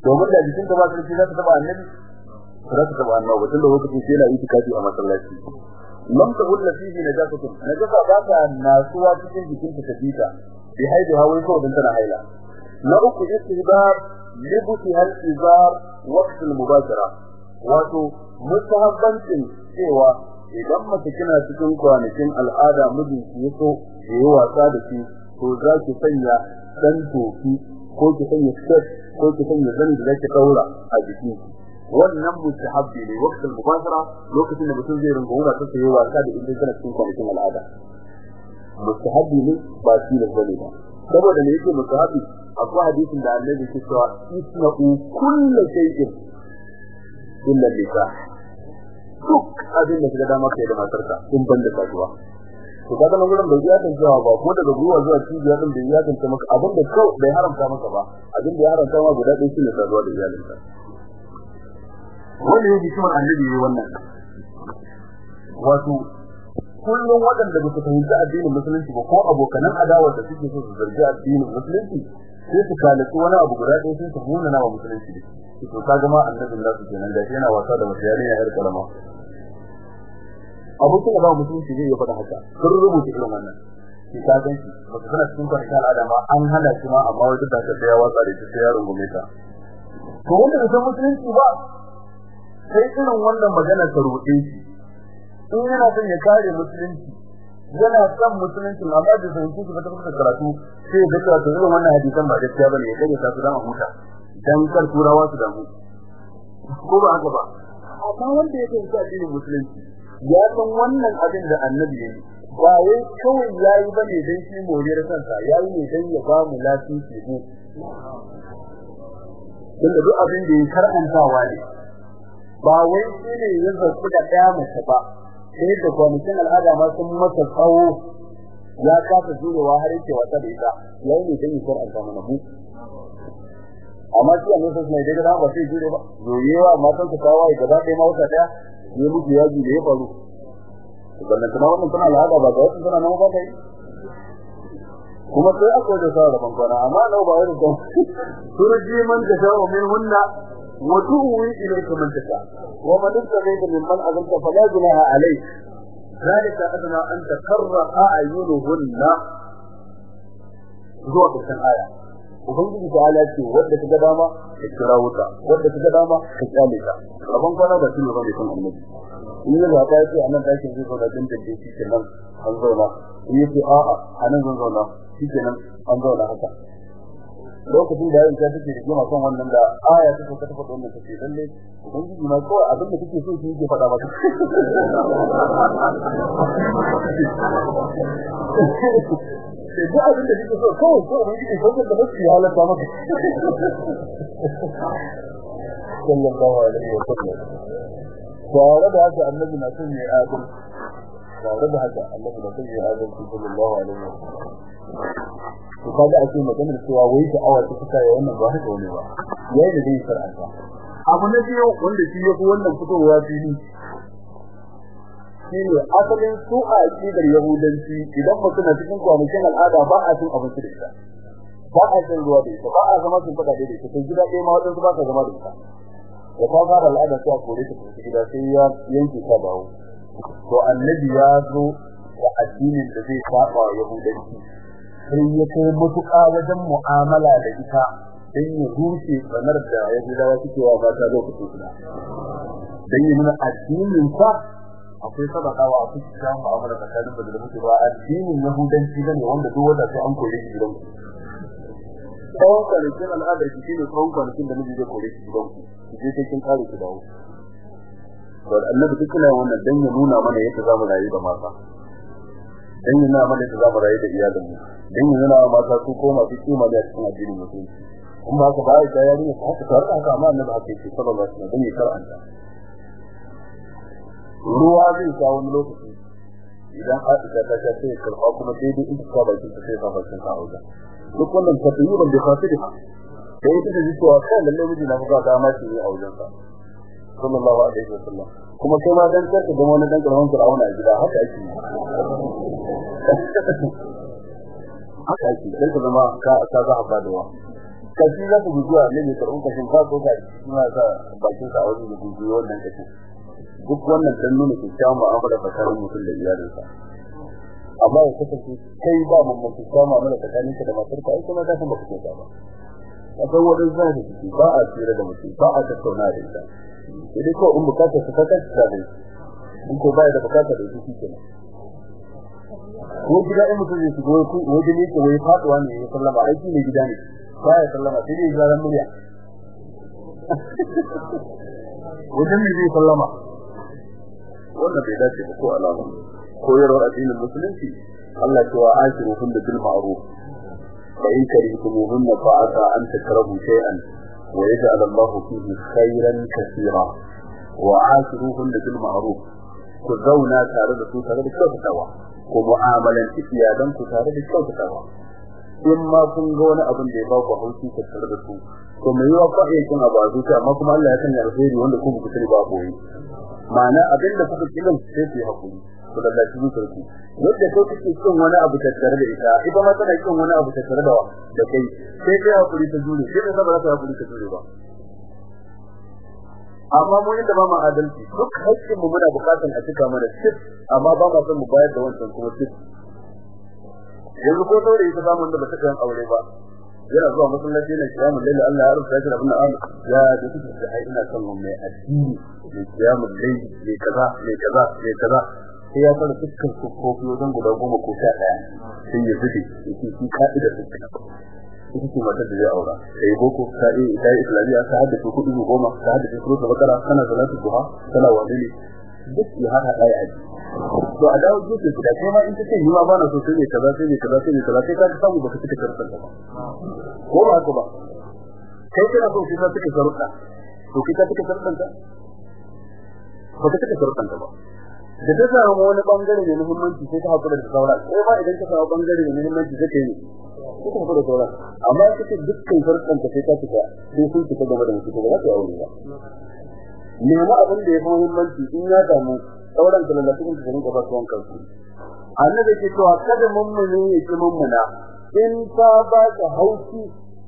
Domin da jikin ta ba sarki za ta taba annabi? Za ta taba annabi wata da lokacin sai yana itikafi a masallaci. Lam tahulla fihi najasatun. Najasa ba ta nasuwa cikin jikin ta tabita bi haidu hawai ko dan tana haila. Na uku istihbab libuti hal izar waqt mubashara. Wato mustahabbancin cewa idan mace kina cikin kwanakin al'ada mijinki ya so ya yi wasa da shi to za ki sanya dan tofi ko ki sanya skirt ko ki sanya zani da zaki daura a jiki. Wannan mustahabbi ne waqtul mubashara lokacin da mutum zai rungu wura ta yi wasa da inda kana cikin kwanakin al'ada. Mustahabbi ne ba shi ne ba ne ba. Saboda ne yake mustahabbi? Akwai hadisin da annabi ke cewa isna'u kullu shay'in illa nikah duk abin da kaga dama kai da matarka in ban da kasuwa. To kaga nan gurin bai ya tantawa ba ko daga ruwa zuwa cibiya din bai ya tantance maka abin da kau bai haramta maka ba. Abin da ya haramta ma guda ɗaya shine saduwa da iyalinka. Yake kuma annabi wannan. Wato kullum waɗanda ba su fahimci addinin musulunci ba ko abokanan adawa da suke so su zargi addinin musulunci sai su kalaci wani abu guda ɗaya sai su nuna nawa musulunci ne. To kaga ma annabin nasu kenan da yana wasa da wata yarinya har kalama abokin da ba mutunci zai yi faɗa haka. Sun rubuta irin wannan. Shi ka san shi. Ba su sana cikin kwanakin al'ada ma an hana shi ma amma wata da ta ya watsa da shi sai ya rungume ta. To wanda da san musulunci ba sai irin wannan magana ta rubuce shi. In yana son ya kare musulunci yana son musulunci amma da sai shi ba ta fuskar karatu sai ya ga to irin wannan hadisan ba gaskiya ba ne ya kare ta su dan huta. Dan kar turawa su damu. Ko ba haka ba? Amma wanda ya fahimci addinin musulunci ya san wannan abin da annabi ya yi. Ba wai kawai yayi ba ne dan shi moriyar kansa yayi ne dan ya ba mu lafiya mu tunda duk abin da ya karantawa ne. Ba wai shi ne ya zarfi da ɗaya mace ba sai da kwamitin al'ada ma sun masa tsawo ya kasa jurewa har yake wata da ita yayi ne dan ya karanta mana mu. Amma shi a nesa mai daga ba sai jure ba. Yoyewa matan ta kawai gaba ɗaya ma wata ɗaya. Ne muke yaji da ya faru sannan kuma wannan tana al'ada ba ga wasu tana nan ba kai kuma sai aka da sa da bankwana amma na ba wani don turji man da ta wa min hunna wa tuwi ilayka man tasha wa man tabi'a min man azanta fala junaha alayk ذلك أدنى أن تقر أعينهن ƙarshen aya ubangiji ta ala ce wanda kaga dama ka kira wuta. Wanda kaga dama ka ƙyale ta. Rabon kwana da shine ba ne kan annabi. In ya zaba ya ce a nan ɗakin zai zo da dinda da shi kenan an zauna. In ya ce a'a a nan zan zauna. Shi kenan an zauna haka. Lokacin da yayin ta take da kuma kan wannan da aya ta ka tafi wannan take lalle ubangiji ma kawai abin da kake so shi yake faɗa maka. Sai abin da kike so kawai ko ubangiji ko da ya halatta maka. Sallallahu alaihi wa sallam. Tare da haka annabi na son ya adal tare da haka annabi ya adal sallallahu alaihi ake cewa wai ta awa ta ya wannan ba haka wani ba yayi da dai abu wanda shi yafi wannan fitowa fili shine asalin su a aqidar yahudanci idan mutum na cikin al'ada ba a cin da ba a ruwa da ba a zama cin fada da ita sai gida ɗaya ma wadansu ba ka zama da ita da ta fara al'ada sai a kore ta cikin gida sai ya yanke ta dawo to annabi ya zo da addinin da zai saba yahudanci. Sai ya kai mutuƙa wajen mu'amala da ita dan ya rushe sanar da yahudawa suke wa mata lokacin guda dan yi nuna addinin sa akwai sabakawa a cikin samu mu'amala tsakanin da da mutu ba. Addinin yahudanci ne wanda duk wanda sai an shi gidan tsawon kwanakin al'adar shi ne tsawon kwanakin da miji zai kore shi gidan ku je sai kin kare dawo to annabi duk kana wannan dan ya nuna mana yadda zamu rayu da mata dan ya nuna mana yadda zamu rayu da iyalan mu dan ya nuna mata su koma su kima da cikin addinin musulunci kuma haka ba ya yarinya ta haka ta haka amma annabi haka yake sallallahu alaihi wasallam ya karanta ruwa zai sa wani lokaci idan Aisha ta ta sai karba kuma sai dai in ka bakin ta sai ka bakin ka auda duk wannan tafiyuran da fasidi sai ta ji cewa kai lalle miji na ga dama shi ne audan sa sallallahu alaihi wasallam. Kuma kai ma dan kar ka ga wani dan ƙaramin Fir'auna a gida haka ake haka ake dan ka zama ka ka za a badawa kashi za ku gujewa ne ne karɓar kashin ka ko ka suna sa bakin sa a wajen da gujewa wannan kashin. Duk wannan dan nuna kyakkyawan mu'amala tsakanin mutum da iyalinsa. Amma ya kasance kai ba mutum kyakkyawan mu'amala tsakaninka da matarka ai kuma ka san ba kake ba. Akwai wani zai da ba a tsira da mutum ba a tattauna da ita. Sai ko in buƙatar su kaka da dai in ko bai da buƙatar da shi kenan. Ko gida in mutum zai shigo ko wajen yake wai faɗuwa ne ya sallama aiki ne gida ne. Ba ya sallama sai dai zaran murya. Wajen ne zai sallama? Wannan bai dace ba ko alama. Koyarwar addinin musulunci Allah ya wa ashiruhum bil ma'ruf. Fa in karihtumuhunna fa asa an takrahu shay'an. Wa yaj'al Allah fihi khayran kaseera wa ashiruhum bil ma'ruf ku zauna tare da su tare da kyautatawa ko mu'amalan iyalan ku tare da kyautatawa in ma kun ga wani abin da ya ba ku haushi ka tare da su to mai yawa ko eh kun abu a zuciya amma kuma Allah ya sanya alheri wanda ku ku sani ba ɓoye ma'ana abin da kuka kilin sai ku yi haƙuri ku lallaci zuciyar ku yadda kai kake kin wani abu tattare da ita ita ma tana kin wani abu tattare da da kai sai kai haƙuri ta jure sai ka ba za haƙuri ta jure ba amma mu inda ba mu adalci duk haƙƙin mu muna buƙatar a cika mana sif amma ba ma son mu bayar da wancan kuma sif yanzu ko saurayi ta samu da ba ta kan aure ba yana zuwa masallaci ne kiyamun laili Allah ya rubuta shi da abin da ya da kuka da ai ina son mai addini mai kiyamun laili mai kaza mai kaza mai kaza sai ya fara dukkan kofofi wajen guda goma ko sha ɗaya. Sai ya zuke yake shi ka'idar su ita ce matar da zai aura. Sai boko ta yi ta yi islamiyya ta haddace kuɗi goma ta haddace suru da bakara kana salatu duha kana wani ne? Duk ya haɗa ɗaya aji to a dawo gefe guda kai ma in ta ce ni ma bana so sai ne kaza sai ne kaza sai ne kaza sai ka samu baka cika ƙarfin ba. Ko ba haka ba? Kai kana so sai ka sharuɗa to kai ka sharuɗan ka? Ba ka cika sharuɗan ka ba. Da ta samu wani ɓangare mai muhimmanci sai ta hakura da sauran sai ma idan ka samu ɓangare mai muhimmanci sai ka yi sai ka hakura da sauran amma in kace dukkan sharuɗan ka sai ka cika sai sun cika gaba da mutum ba za yi aure ba. Nema abin da ya fi muhimmanci in ya samu sauran da lalatu da rinka ba su wankan su. Annabi ke cewa kada mummuni ya ki mummuna. In ta ba ka haushi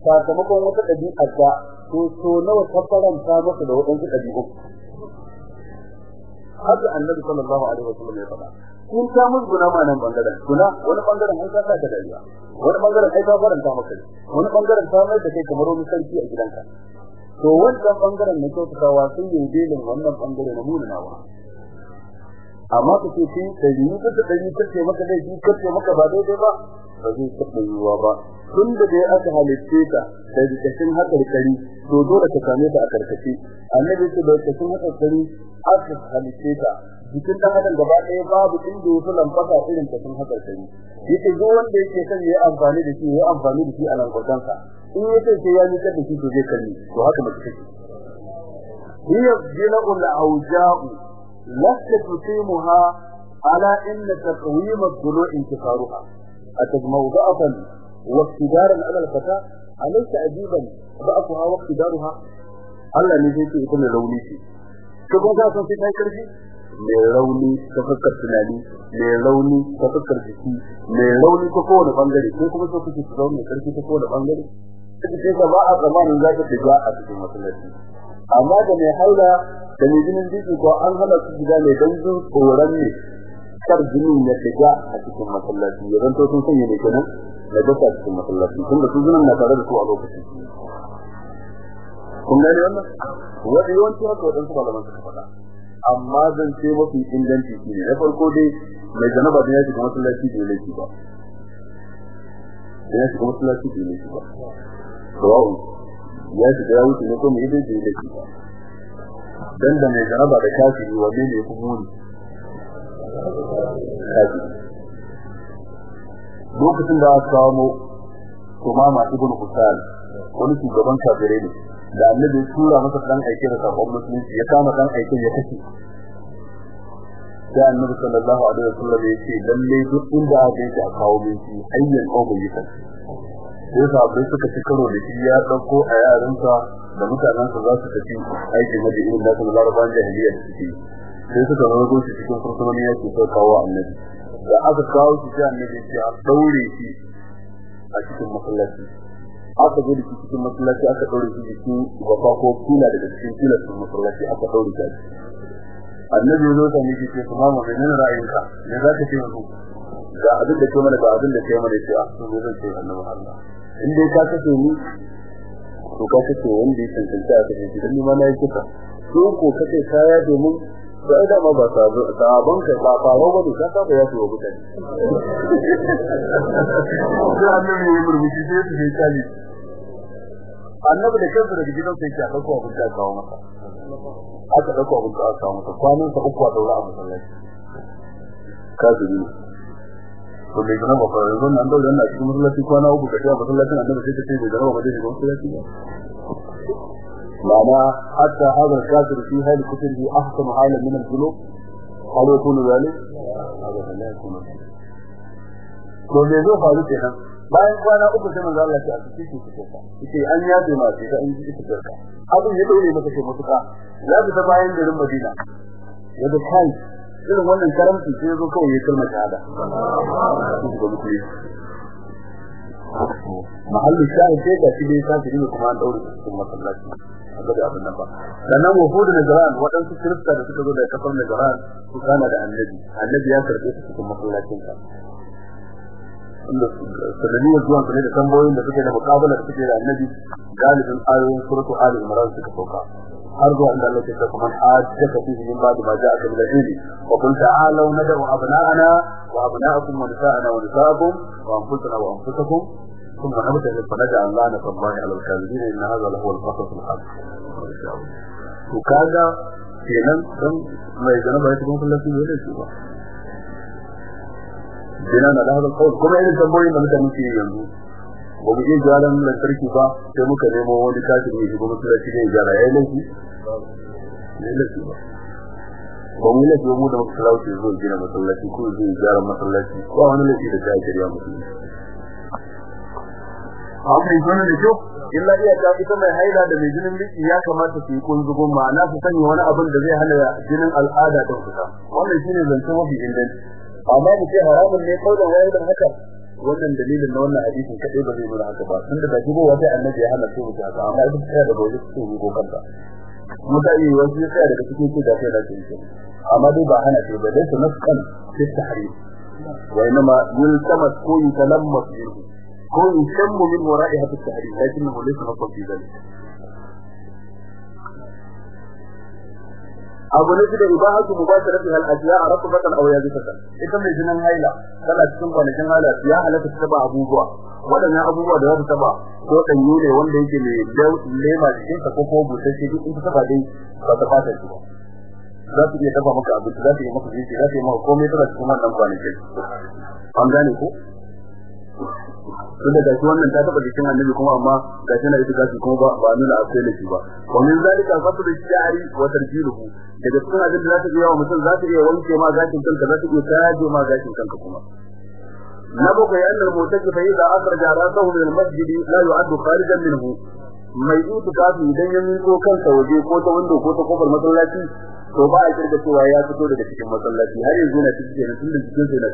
sakamakon wata ɗabi'a ta to so nawa ta maka da waɗansu ɗabi'u haka annabi sallallahu alaihi wasallam ya faɗa. In ta musguna ma nan ɓangaren. Guna wani ɓangaren ai ka sa ka dariya. Wani ɓangaren ai ka faranta maka wani ɓangaren ta mai da kai kamar wani sarki a gidanka. To wannan ɓangaren na kyautatawa sun yi belin wannan ɓangare na munanawa. Amma ka ce shi ka da yi kace maka dai shi kace maka ba daidai ba ba zai taɓa yiwuwa ba. Tun da dai aka halitte ka da kashin hakar kari to dole ka same ta a karkace. Annabi ce da kashin hakar kari aka halitte ka jikin dan adam gaba ɗaya babu inda ya fi lamfasa irin kashin hakar kari yake duk wanda yake son ya amfani da shi ya amfani da shi a lankwasansa in ya ce sai ya nikar da shi to zai kalli. To haka mace take. Hiya jina'ul awja'u lasta tusimuha ala inna taqwim al-dhulu' intisaruha atajma'u da'fan wa istidaran ala al-fata alaysa ajiban da'fuha wa istidaruha Allah ne zai ce kuma rauni ce to kun ga sun fi kai ƙarfi mai rauni ta fuskar tunani mai rauni ta fuskar jiki mai rauni ta kowane ɓangare ko kuma so kuke ba a zamanin zaka a cikin masallaci amma da mai haila da mai jinin jiki ko an hana su shiga mai dan jin tsoron ne kar jinin ya shiga a cikin masallaci. Ya zanto sun sanya ne kenan da dasa cikin masallaci. Tun da su jinin na tare da su a lokacin. Kun gane wannan? Wanda yawanci haka wadansu malaman suka faɗa. Amma zan ce mafi inganci shi ne. Na farko dai mai janaba da ya shiga masallaci da laifi ba. Da ya shiga masallaci da laifi ba. Ya shiga ya wuce ne ko mai idan da laifi ba dan da mai janaba da kafiri wanne ne fi muni? Lokacin da aka kawo Tumama ibn Husayn wani shugaban kafirai ne da annabi tura masa dan aike da sabon musulunci ya kama dan aike ya kace sai annabi sallallahu alaihi wasallam ya ce lalle duk inda aka yi a kawo min shi ayyan bai yi sai sahabbai suka ci karo da shi ya ɗauko a yaransa da mutanensa za su tafi aikin hajji irin da su larabawan jahiliya suke sai suka rago shi cikin fursunoni ya ce sai kawo annabi. Da aka kawo shi sai annabi ya daure shi a cikin masallaci. Aka zo shi cikin masallaci aka daure shi cikin wafa ko kula daga cikin kula cikin masallaci aka daure shi annabi ya zo ta miji ce kuma mu menene ra'ayinka? Me za ka ce ga abin da ke mana ga abin da ke mana. Ce a to zan ce annabi Allah? In dai ka kace ni to ka kace wanda ya tantance a cikin gidan ni na yi kika ko ko kace kaya domin da da ma ba ta ban ka ba faro ba ka ka ya wa mutane. Sai annabi ya murmushi sai su yi kali annabi da kansa daga gidan sai ya dauko abin da kawo masa aka dauko abin da kawo masa kwanan sa uku a daura a masallaci. Kafiri to dai kana ba fara zan nan daura na cikin masallaci kwana uku ka ta masallacin annabi sai ka ce da jarawa ba dai ba masallaci ba معنى حتى هذا الكافر في هذه كتبه أحسن حالا من الذنوب هل يكون ذلك؟ هذا لا يكون to me zo faru kenan bayan kwana uku sai manzo Allah ya ce cikin su kuka yace an ya ce ma sai an ji kuka abin ya dole maka ce mutuka ya bi ta bayan garin Madina ya da kai irin wannan karamci sai zo kawai ya kalma shahada. Mahalli shahid sai da shi ne sai kuma an daure cikin masallaci. Gaba abin nan ba. Sannan wahudu na garan waɗansu kirista da suka zo da kafar na garan su kana da annabi. Annabi ya karɓe su cikin masallacin sa inda sanadiyar zuwan su ne da tambayoyin da suke da mukabala da suke da annabi galibin ayoyin suratu ali imran suka sauka. أرجو أن الله تشركوا من حاجك فيه من بعد ما جاءك من الدين وقل تعالوا ندعوا أبناءنا وأبناءكم ونساءنا ونساءكم وأنفسنا وأنفسكم. ثم نبدأ فنجعل لعنة الله على الكاذبين. إن هذا لهو القصص الحق. وكذا kenan don mai zanaba ya cikin kullum في zai ba dinan da hadal kawai kuma أن tambayoyin da mutane ba mu iya gyaran lantarki ba sai muka nemo wani kafin ne shiga masallaci ne gyara. Yayin laifi? Ne laifi ba. Ba mu laifi mu da lauce zo gina masallaci ko zai gyara masallaci. Ko wani laifi da ta shari'a musulmi. Amma in gona da illa iya ta ita mai haila da mai jinin miki ya kamata su yi kunzugun ma'ana su sanya wani abin da zai hana jinin al'ada din fita. Wannan shine zance mafi inganci. Amma mu ce haramun ne kaulan wayar da haka. Wannan dalilin na wannan hadisin kadai ba zai nuna haka ba. Tun da gaji wata annabi ya su mu haka amma idan tsaya da gobe su yi ko kanta mutane wasu tsaya daga cikin su da sai da su amma dai ba hana su ba dai su naskan fi tahrim. Wa inma yultamas ko yutalammas ko yusammu min wara'iha fi tahrim lakinnahu laysa nasban fi dhalik. Abu ne da ibahatu mubasharati hal asya rafatan aw yazikatan ita mai jinin haila tana cikin kwanakin haila ya halatta ta taba abubuwa. Wadannan abubuwa da za ta taba ko danyo ne wanda yake mai lema cikin ta ko ko busasshe duk ta taba dai ba ta fata shi ba. Za su iya taba maka abinci za su iya maka jiki za su iya maka komai tana cikin wannan kwanakin. An gane ko? Tunda gashi wannan ta taba jikin annabi kuma amma gashi na ita gashi kuma ba ba nuna akwai da shi ba. Wa min zalika faslu shari wa tarjiluhu. Daga cikin abin da za ta iya wa mutum za ta iya wanke ma gashin kanka za ta iya taje ma gashin kanka kuma. Na bakwai annal mutaki fa idza akhraja rasahu min al-masjid la yu'addu kharijan minhu. Mai itikafi idan ya miko kansa waje ko ta wando ko ta ƙofar masallaci to ba a ƙirga cewa ya fito daga cikin masallaci. Har yanzu na cikin tun da cikin sai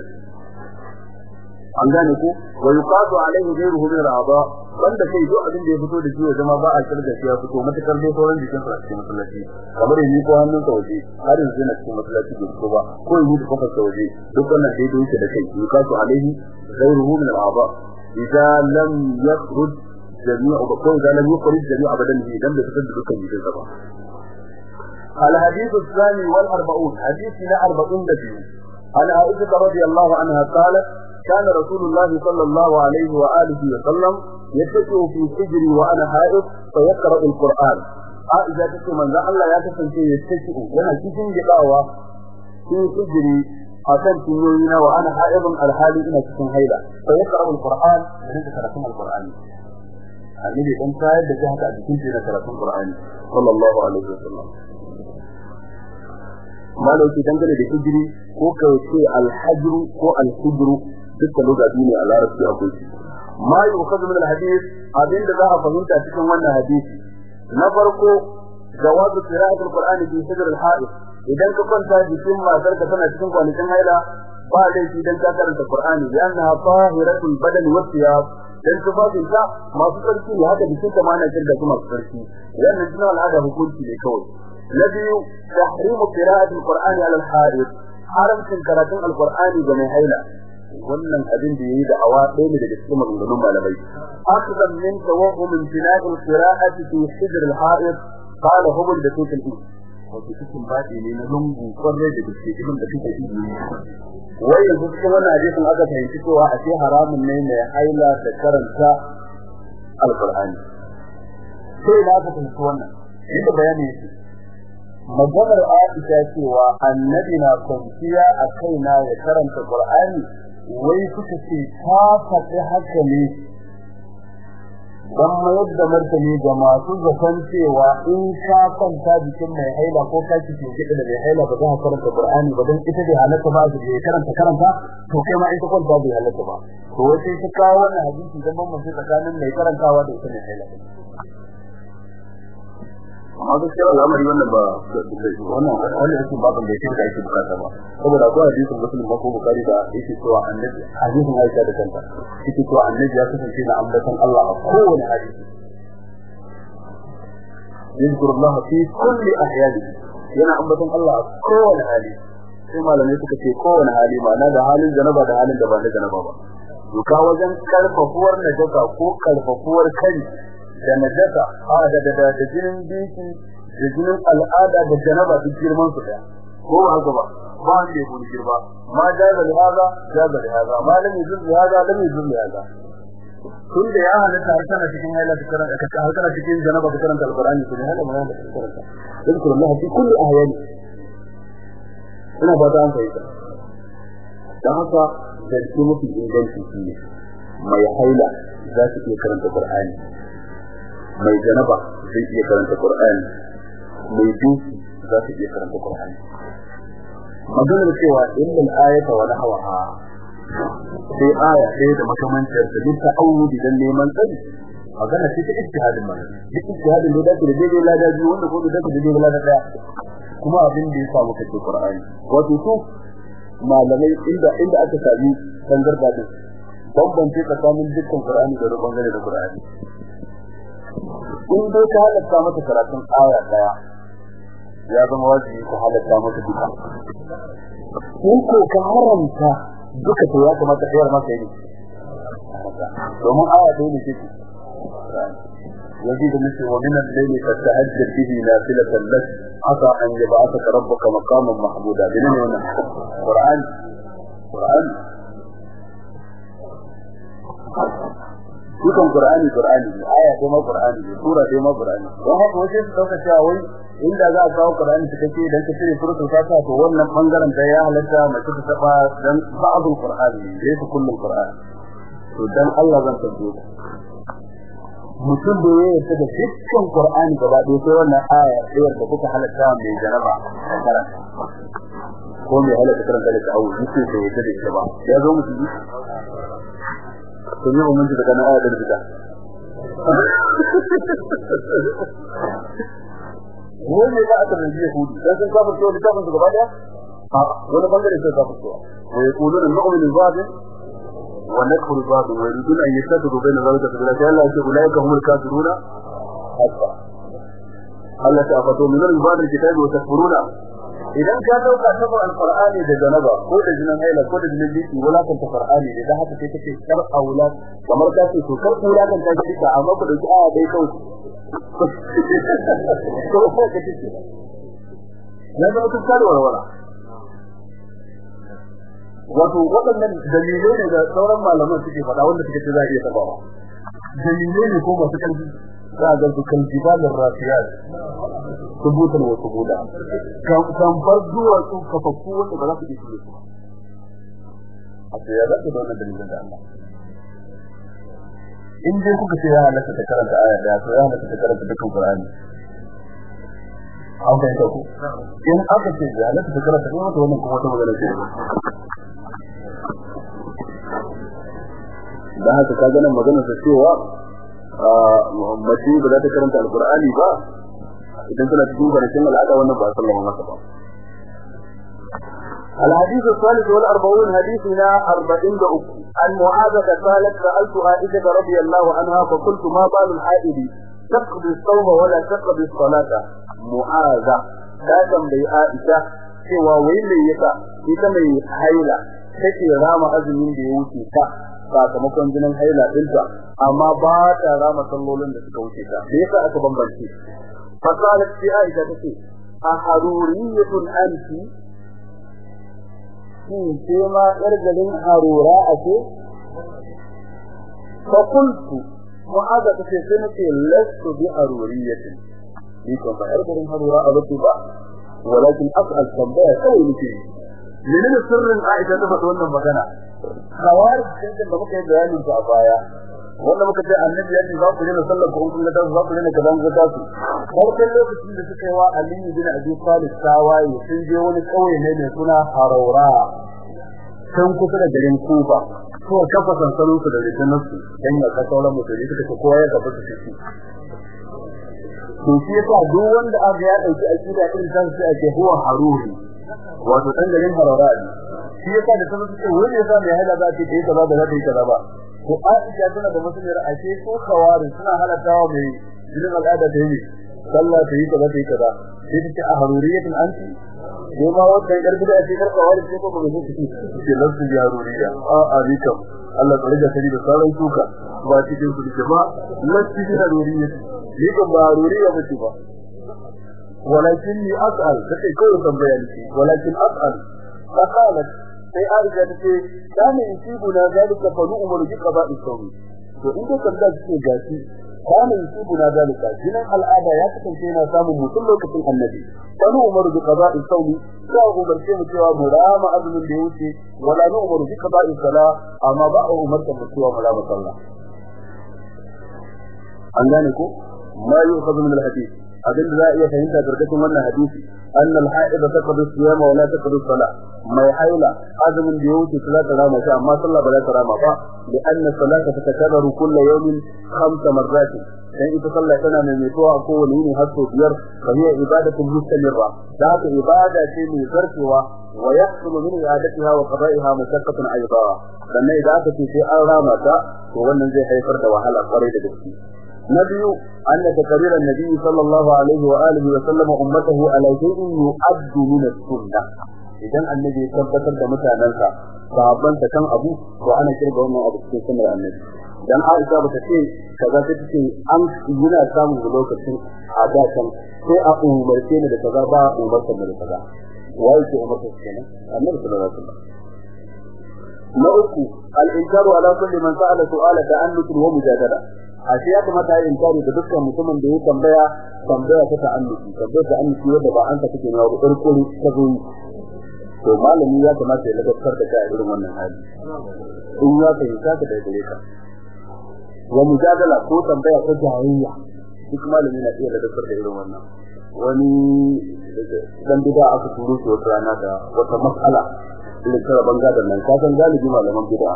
an gane ko wa yuqadu alaihi ghayruhu min al-a'dha wanda kai duk abin da ya fito da shi ya zama ba a kirga shi ya fito matakar dai sauran jikin sa cikin masallaci kamar yi ko hannun sa waje har yanzu yana cikin masallaci bai fito ba ko yi da kofar sa waje duk wannan dai dai yake da kai yuqadu alaihi ghayruhu min al-a'dha idza lam yakhruj jami'u ko idza lam yukhrij jami'u badanihi dan da fitar da dukkan jikin sa ba الحديث الثاني والأربعون حديثنا أربعون دبيو عن عائشة رضي الله عنها قالت كان رسول الله صلى الله عليه وآله وسلم يتكئ في سجري وأنا حائط فيقرأ القرآن عائشة تكي من ذا الله يتكئ يتكئ لنا كيفين جقاوة في سجري أكن تنوينا وأنا حائض الحالي إنا كيفين هيدا فيقرأ القرآن من تكرسم القرآن النبي كان سائد بجهة أبكين في نكرسم القرآن صلى الله عليه وسلم ما لو تدنجل بحجري ko kauce alhajru ko alhujru duka lokaci ne a larabci akwai shi. Ma yukhadhu min alhadith abin da za a fahimta cikin wannan hadisi na farko jawazu qira'atul qur'ani bi sadr alha'id idan ka kwanta jikin matar ka tana cikin kwanakin haila ba laifi dan ka karanta qur'ani bi annaha tahiratul badani wa thiyab dan tufafin ta masu sarki ne haka jikin ta ma na ƙirga su masu sarki wannan jina al'ada hukunci ne kawai. Na biyu tahrimu qira'atul qur'ani ala alha'id haramcin karatun alqur'ani ga mai haila. Wannan abin da yayi da awa ɗaya ne daga cikin maganganun malamai. Akhdan min tawahhum imtina'i alqira'ati fi hijr alha'id qala hubul da tukul in wato cikin baɗi ne na lungu ƙwarai da gaske ibn da kike yi wai yanzu cikin wannan hadisin aka fahimci cewa a ce haramun ne mai haila da karanta alqur'ani. Sai da aka fahimci wannan inda bayani yake. Maganar Aisha cewa annabi na kwanciya a kaina ya karanta Qur'ani wai suka ce ta faɗi haka ne dan mayar da martani ga masu zaton cewa in ka kwanta jikin mai haila ko ka cikin kiɗa da mai haila ba za ka karanta Qur'ani ba dan ita bai halatta ba da ya karanta karanta to kai ma in ka kwanta bai halatta ba. To wace ta kawo wannan hadisi ban mutum tsakanin mai karantawa da ita mai haila. Amma gaskiya wannan ba wannan da yake da yake buƙata ba. Saboda akwai hadisin muslim ko bukari da yake cewa annabi hadisin Aisha da kanta yake cewa annabi ya kasance na ambatan Allah a kowane hadisi yana ambatan Allah a kowane hali. Sai malamai suka ce kowane hali ma'ana da halin janaba da halin da ba na janaba ba. Duka wajen karfafuwar najasa ko karfafuwar kai da najasa a da da da jinin biki da jinin al'ada da janaba duk girman su da ko ba haka ba? Ba ne kun girba ma jaza da haza jaza da haza. Ma lam yuzul da haza lam yuzul da haza. Kun da ya halatta har kana cikin haila da karanta ka har cikin janaba da karanta alqur'ani ne hada mana da karanta. Dukkan Allah fi kulli ahyani ina fata an fahimta. Dan haka da mafi inganci ne mai haila za su iya karanta qur'ani. Mai janaba zai iya karanta qur'ani mai duki za su iya karanta qur'ani. Maganar cewa illal ayata wa nahwaha sai aya sai da makamancin da duk ta'awudi dan neman tsari. Magana ce ta ijtihadin mana duk ijtihadin da da daidai lada biyu wanda ko da daidai lada ɗaya kuma abin da ya samu kace qur'ani. Wato su malamai inda inda aka sami tangarda din bambance tsakanin dukkan qur'ani da ɓangare da qur'ani. In dai ka halatta mata karatun aya daya ya zama wajibi ka halatta mata duka in ko ka haramta duka to ya kamata kayar masa yi domin aya ɗaya ne ce يزيد مثل ومن الليل فتهجد به نافلة لك عسى أن يبعثك ربك مقاما محمودا بنين هنا قرآن قرآن dukan Qur'ani Qur'ani ne aya ce ma Qur'ani ne sura ce ma Qur'ani don haka wace su dauka cewa wai inda za a kawo Qur'ani ta kace dan ka cire suratul Fatiha to wannan bangaren da ya halatta mace ta taba dan ba'dul Qur'ani ne su kullun Qur'ani to dan Allah zan tambaye mutum da ya yarda da dukkan Qur'ani gaba ɗaya sai wannan aya ɗayar da kuka halatta mai jaraba a karanta ko mai halatta karanta da ta'awu duk sai ya yarda da ita ba ya zo mutum to ne mun ji daga nan aya da bid'a wani da aka rage yahudi dan sun kafa to littafin su gaba daya a wani bangare sai kafa to wa yaquluna nu'minu bi ونكفر بعض ويريدون أن يتخذوا بين ذلك سبيلا قال الله أولئك هم الكافرون حقا Allah ta fato min al-bad al-kitab wa takfuruna idan ka ɗauka tabar al-qur'ani da janaba ko da jinan haila ko da jinan biki wala kan ta qur'ani da dan haka sai kace kar aula kamar ka ce to kar aula kan ta kika amma ku ɗauki aya dai kawai. To ko ka ce na da mutum kare warwara wato waɗannan dalilai ne da sauran malaman suke faɗa wanda suke ce za iya tabawa. Dalilai ne ko masu ƙarfi za a gansu kan jibalin rafiyat. Subutan wa subuda kan bar zuwa su kafafu wanda ba za su shirye su a ce ya zaka da wannan dalilin da Allah. In dai kuka ce ya halatta ta karanta aya ɗaya to ya halatta ta karanta dukkan Qur'ani. An fahimta ku? In aka ce ya halatta ta karanta ne wata wannan kuma wata magana ce. Da haka ka ganin magana ta cewa mace ba za ta karanta alkur'ani ba idan tana cikin kwanakin al'ada wannan ba sallama masa ba الحديث الثالث والأربعون حديثنا أربعين دعوك عن معاذة قالت سألت عائشة رضي الله عنها فقلت ما بال الحائد تقضي الصوم ولا تقضي الصلاة معاذة كاتم بي عائشة سوى وين يكا ita mai haila take rama azumin da ya wuce ta sakamakon jinin haila dinta amma ba ta rama sallolin da suka wuce ta me yasa aka bambance Yar garin harura ake fa qultu mu'aza tace sai nace lastu bi haruriyatin ni ko ba yar garin harura a ba walakin as'al tambaya kawai nake menene sirrin Aisha ta faɗi wannan magana kawar da a baya wanda muka ce annabi ya ce za ku rena sallar ku kun ga za ku rena kaza ga ta su. Farkon lokacin da suka yi wa Ali bin Abi Talib tawaye sun je wani kauye ne mai suna Harura can kusa da garin Kufa. Ko kafa sansanin su da rijinan su dan ya kasa sauran mutane suka ce kowa ya gaba su ciki. To shi yasa duk wanda aka ya ɗauki akida ta sai ake huwa haruri wato dan garin harara ne. Shi yasa da tabbata ce wani yasa mai haila za ta yi kaza da za ta ba? To Aisha tana da musulmiyar ashe ko kawari suna halattawa mai jinin al'ada ta yi sallah ta yi kaza ta yi kaza. Sai ta ce a haruriyatin anti? Ko ma wata yar bida ce kar kawari ce ko ba zai ce ce lasu ya a a ni kam Allah tsare da sani da sauran suka. Ba cikin su ba latti da haruriya ni ba haruriya ba ce ba. As'al sai kawai tambaya ne walakin as'al? Faqalat sai arja ta ce kana yusibuna zalika fa nu'muru bi qada'i sawmi to in ka kalla ce gashi kana yusibuna zalika jinan al'ada ya kasance yana samun mutum lokacin annabi. Fa nu'muru bi qada'i sawmi sai umarce mu cewa mu rama azumin da ya wuce wala nu'muru bi qada'i sala amma ba a umarta mu cewa mu rama sallah. An gane ko? Ma yu'khadhu min al-hadith. Abin da za a iya fahimta karkashin wannan hadisi anna al-ha'ida taqdi siyam wa la taqdi salat mai haila azumin da yake salata rama shi amma sallah ba za ta rama ba li anna salata tatakarraru kullu yawmin khamsa marrat dan ita sallah tana mai mutuwa a kowane yini har sau biyar fa hiya ibadatun mustamirra da haka ibada ce mai zartewa wa yahsulu min i'adatiha wa qada'iha mashaqqatun aidan sannan idan aka ce sai an rama ta to wannan zai haifar da wahala kwarai da gaske نبي أن تكرير النبي صلى الله عليه وآله وسلم أمته على شيء يؤد من السنة idan annabi ya tabbatar da mutanansa sahabban ta kan abu to ana kirga wannan abu cikin sunnar annabi dan Aisha bata ce kaza ta ce an yana samun lokacin a da kan sai a umarce ni da kaza ba umarta da kaza wai ce umarta kenan annabi sallallahu alaihi wasallam na uku al-inkaru ala kulli man sa'ala su'ala ta'annut wa mujadala Ashe ya kamata yin inkari da dukkan mutumin da ya tambaya tambaya ta ta'annuki tambaya ta'annuki wanda ba an ta take na rukurkuri ta zo to malami ya kamata ya ladabtar da kai irin wannan hali. In ya kai ka da gare ka. Wa mujadala ko tambaya ta jahiliya duk malami na iya ladabtar da irin wannan. Wani dan bid'a aka turo shi wata rana da wata mas'ala. Irin tara banga da nan. Ka san galibi malaman bid'a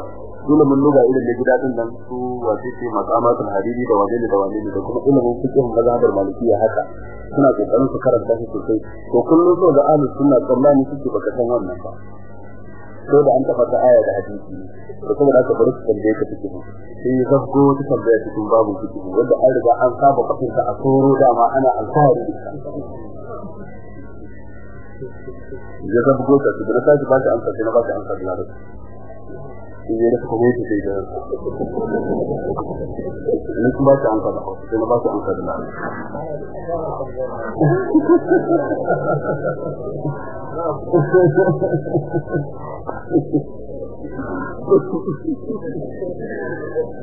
dole mun luga irin da gida ɗin nan su wace ce maqamatul hadidi da wajin da wajin da kuma ilimin fiqh mazhabar malikiya haka. Suna ƙoƙarin su karanta shi sosai. To kullum so da ahlus sunna sallani suke baka san wannan ba. Ko da an tafa ta aya da hadisi. To kuma da aka bar su tambaye ka fiqh. Sai ya zabgo ta tambaya cikin babu fiqh wanda an riga an saba kafin ta a tsoro dama ana alfahari ya zabgo ta da ta ba ta amsa sai ba ta amsa da larabci in da kuma yake sai da ne kuma ta an kada sai na ba ta an kada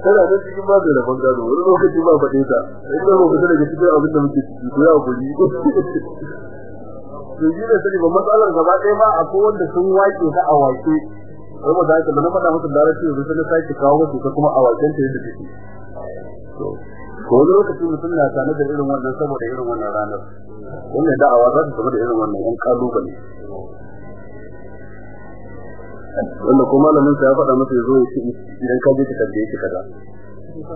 Kana da cikin babu da bangaro wani lokaci ba faɗe ta idan ba kusa daga cikin abin da muke ciki ko ya to shi da sani ba matsalar gaba ɗaya ba akwai wanda sun wake ta a wake kuma da haka na faɗa musu larabci sai na sake kawo musu kuma a wajen ta yadda take. To ko wani lokaci mutum na tare da irin wannan saboda irin wannan ranar. Wannan da'awa za ta zama da irin wannan yan ƙalubale wanda ko malamin sa ya faɗa masa ya zo ya ce idan ka je ka tambaye shi kaza.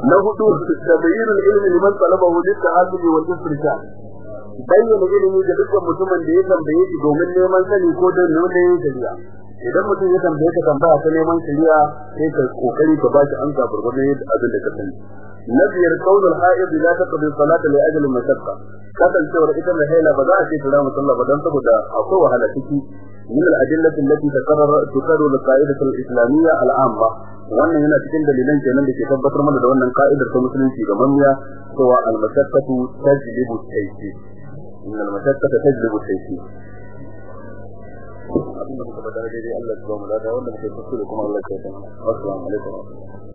Na huɗu tabayyinul ilmi liman talabahu lit-ta'allumi wal-istirshad bayyana ilimi ga dukkan mutumin da ya tambaye shi domin neman sani ko don neman shari'a. Idan mutum ya tambaye ka tambaya ta neman shari'a sai ka ƙoƙari ka ba shi amsa gurgurdan yadda abin da ka sani. Na biyar kaunul haid la taqdi salata li ajli mashaqqa kasancewar ita da haila ba za a ce ta musalla ba dan saboda akwai wahala ciki. Min al-adillati allati takarrara tukarru al-qa'idatu al-islamiyya al-amma. Wannan yana cikin dalilan kenan da ke tabbatar mana da wannan ka'idar ta musulunci ga mamiya cewa al-mashaqqatu tajlibu at-taysir. In al-mashaqqatu tajlibu at-taysir abin da muka faɗa daidai Allah ya ba mu da wanda muke kuskure kuma Allah ya tsaya assalamu alaikum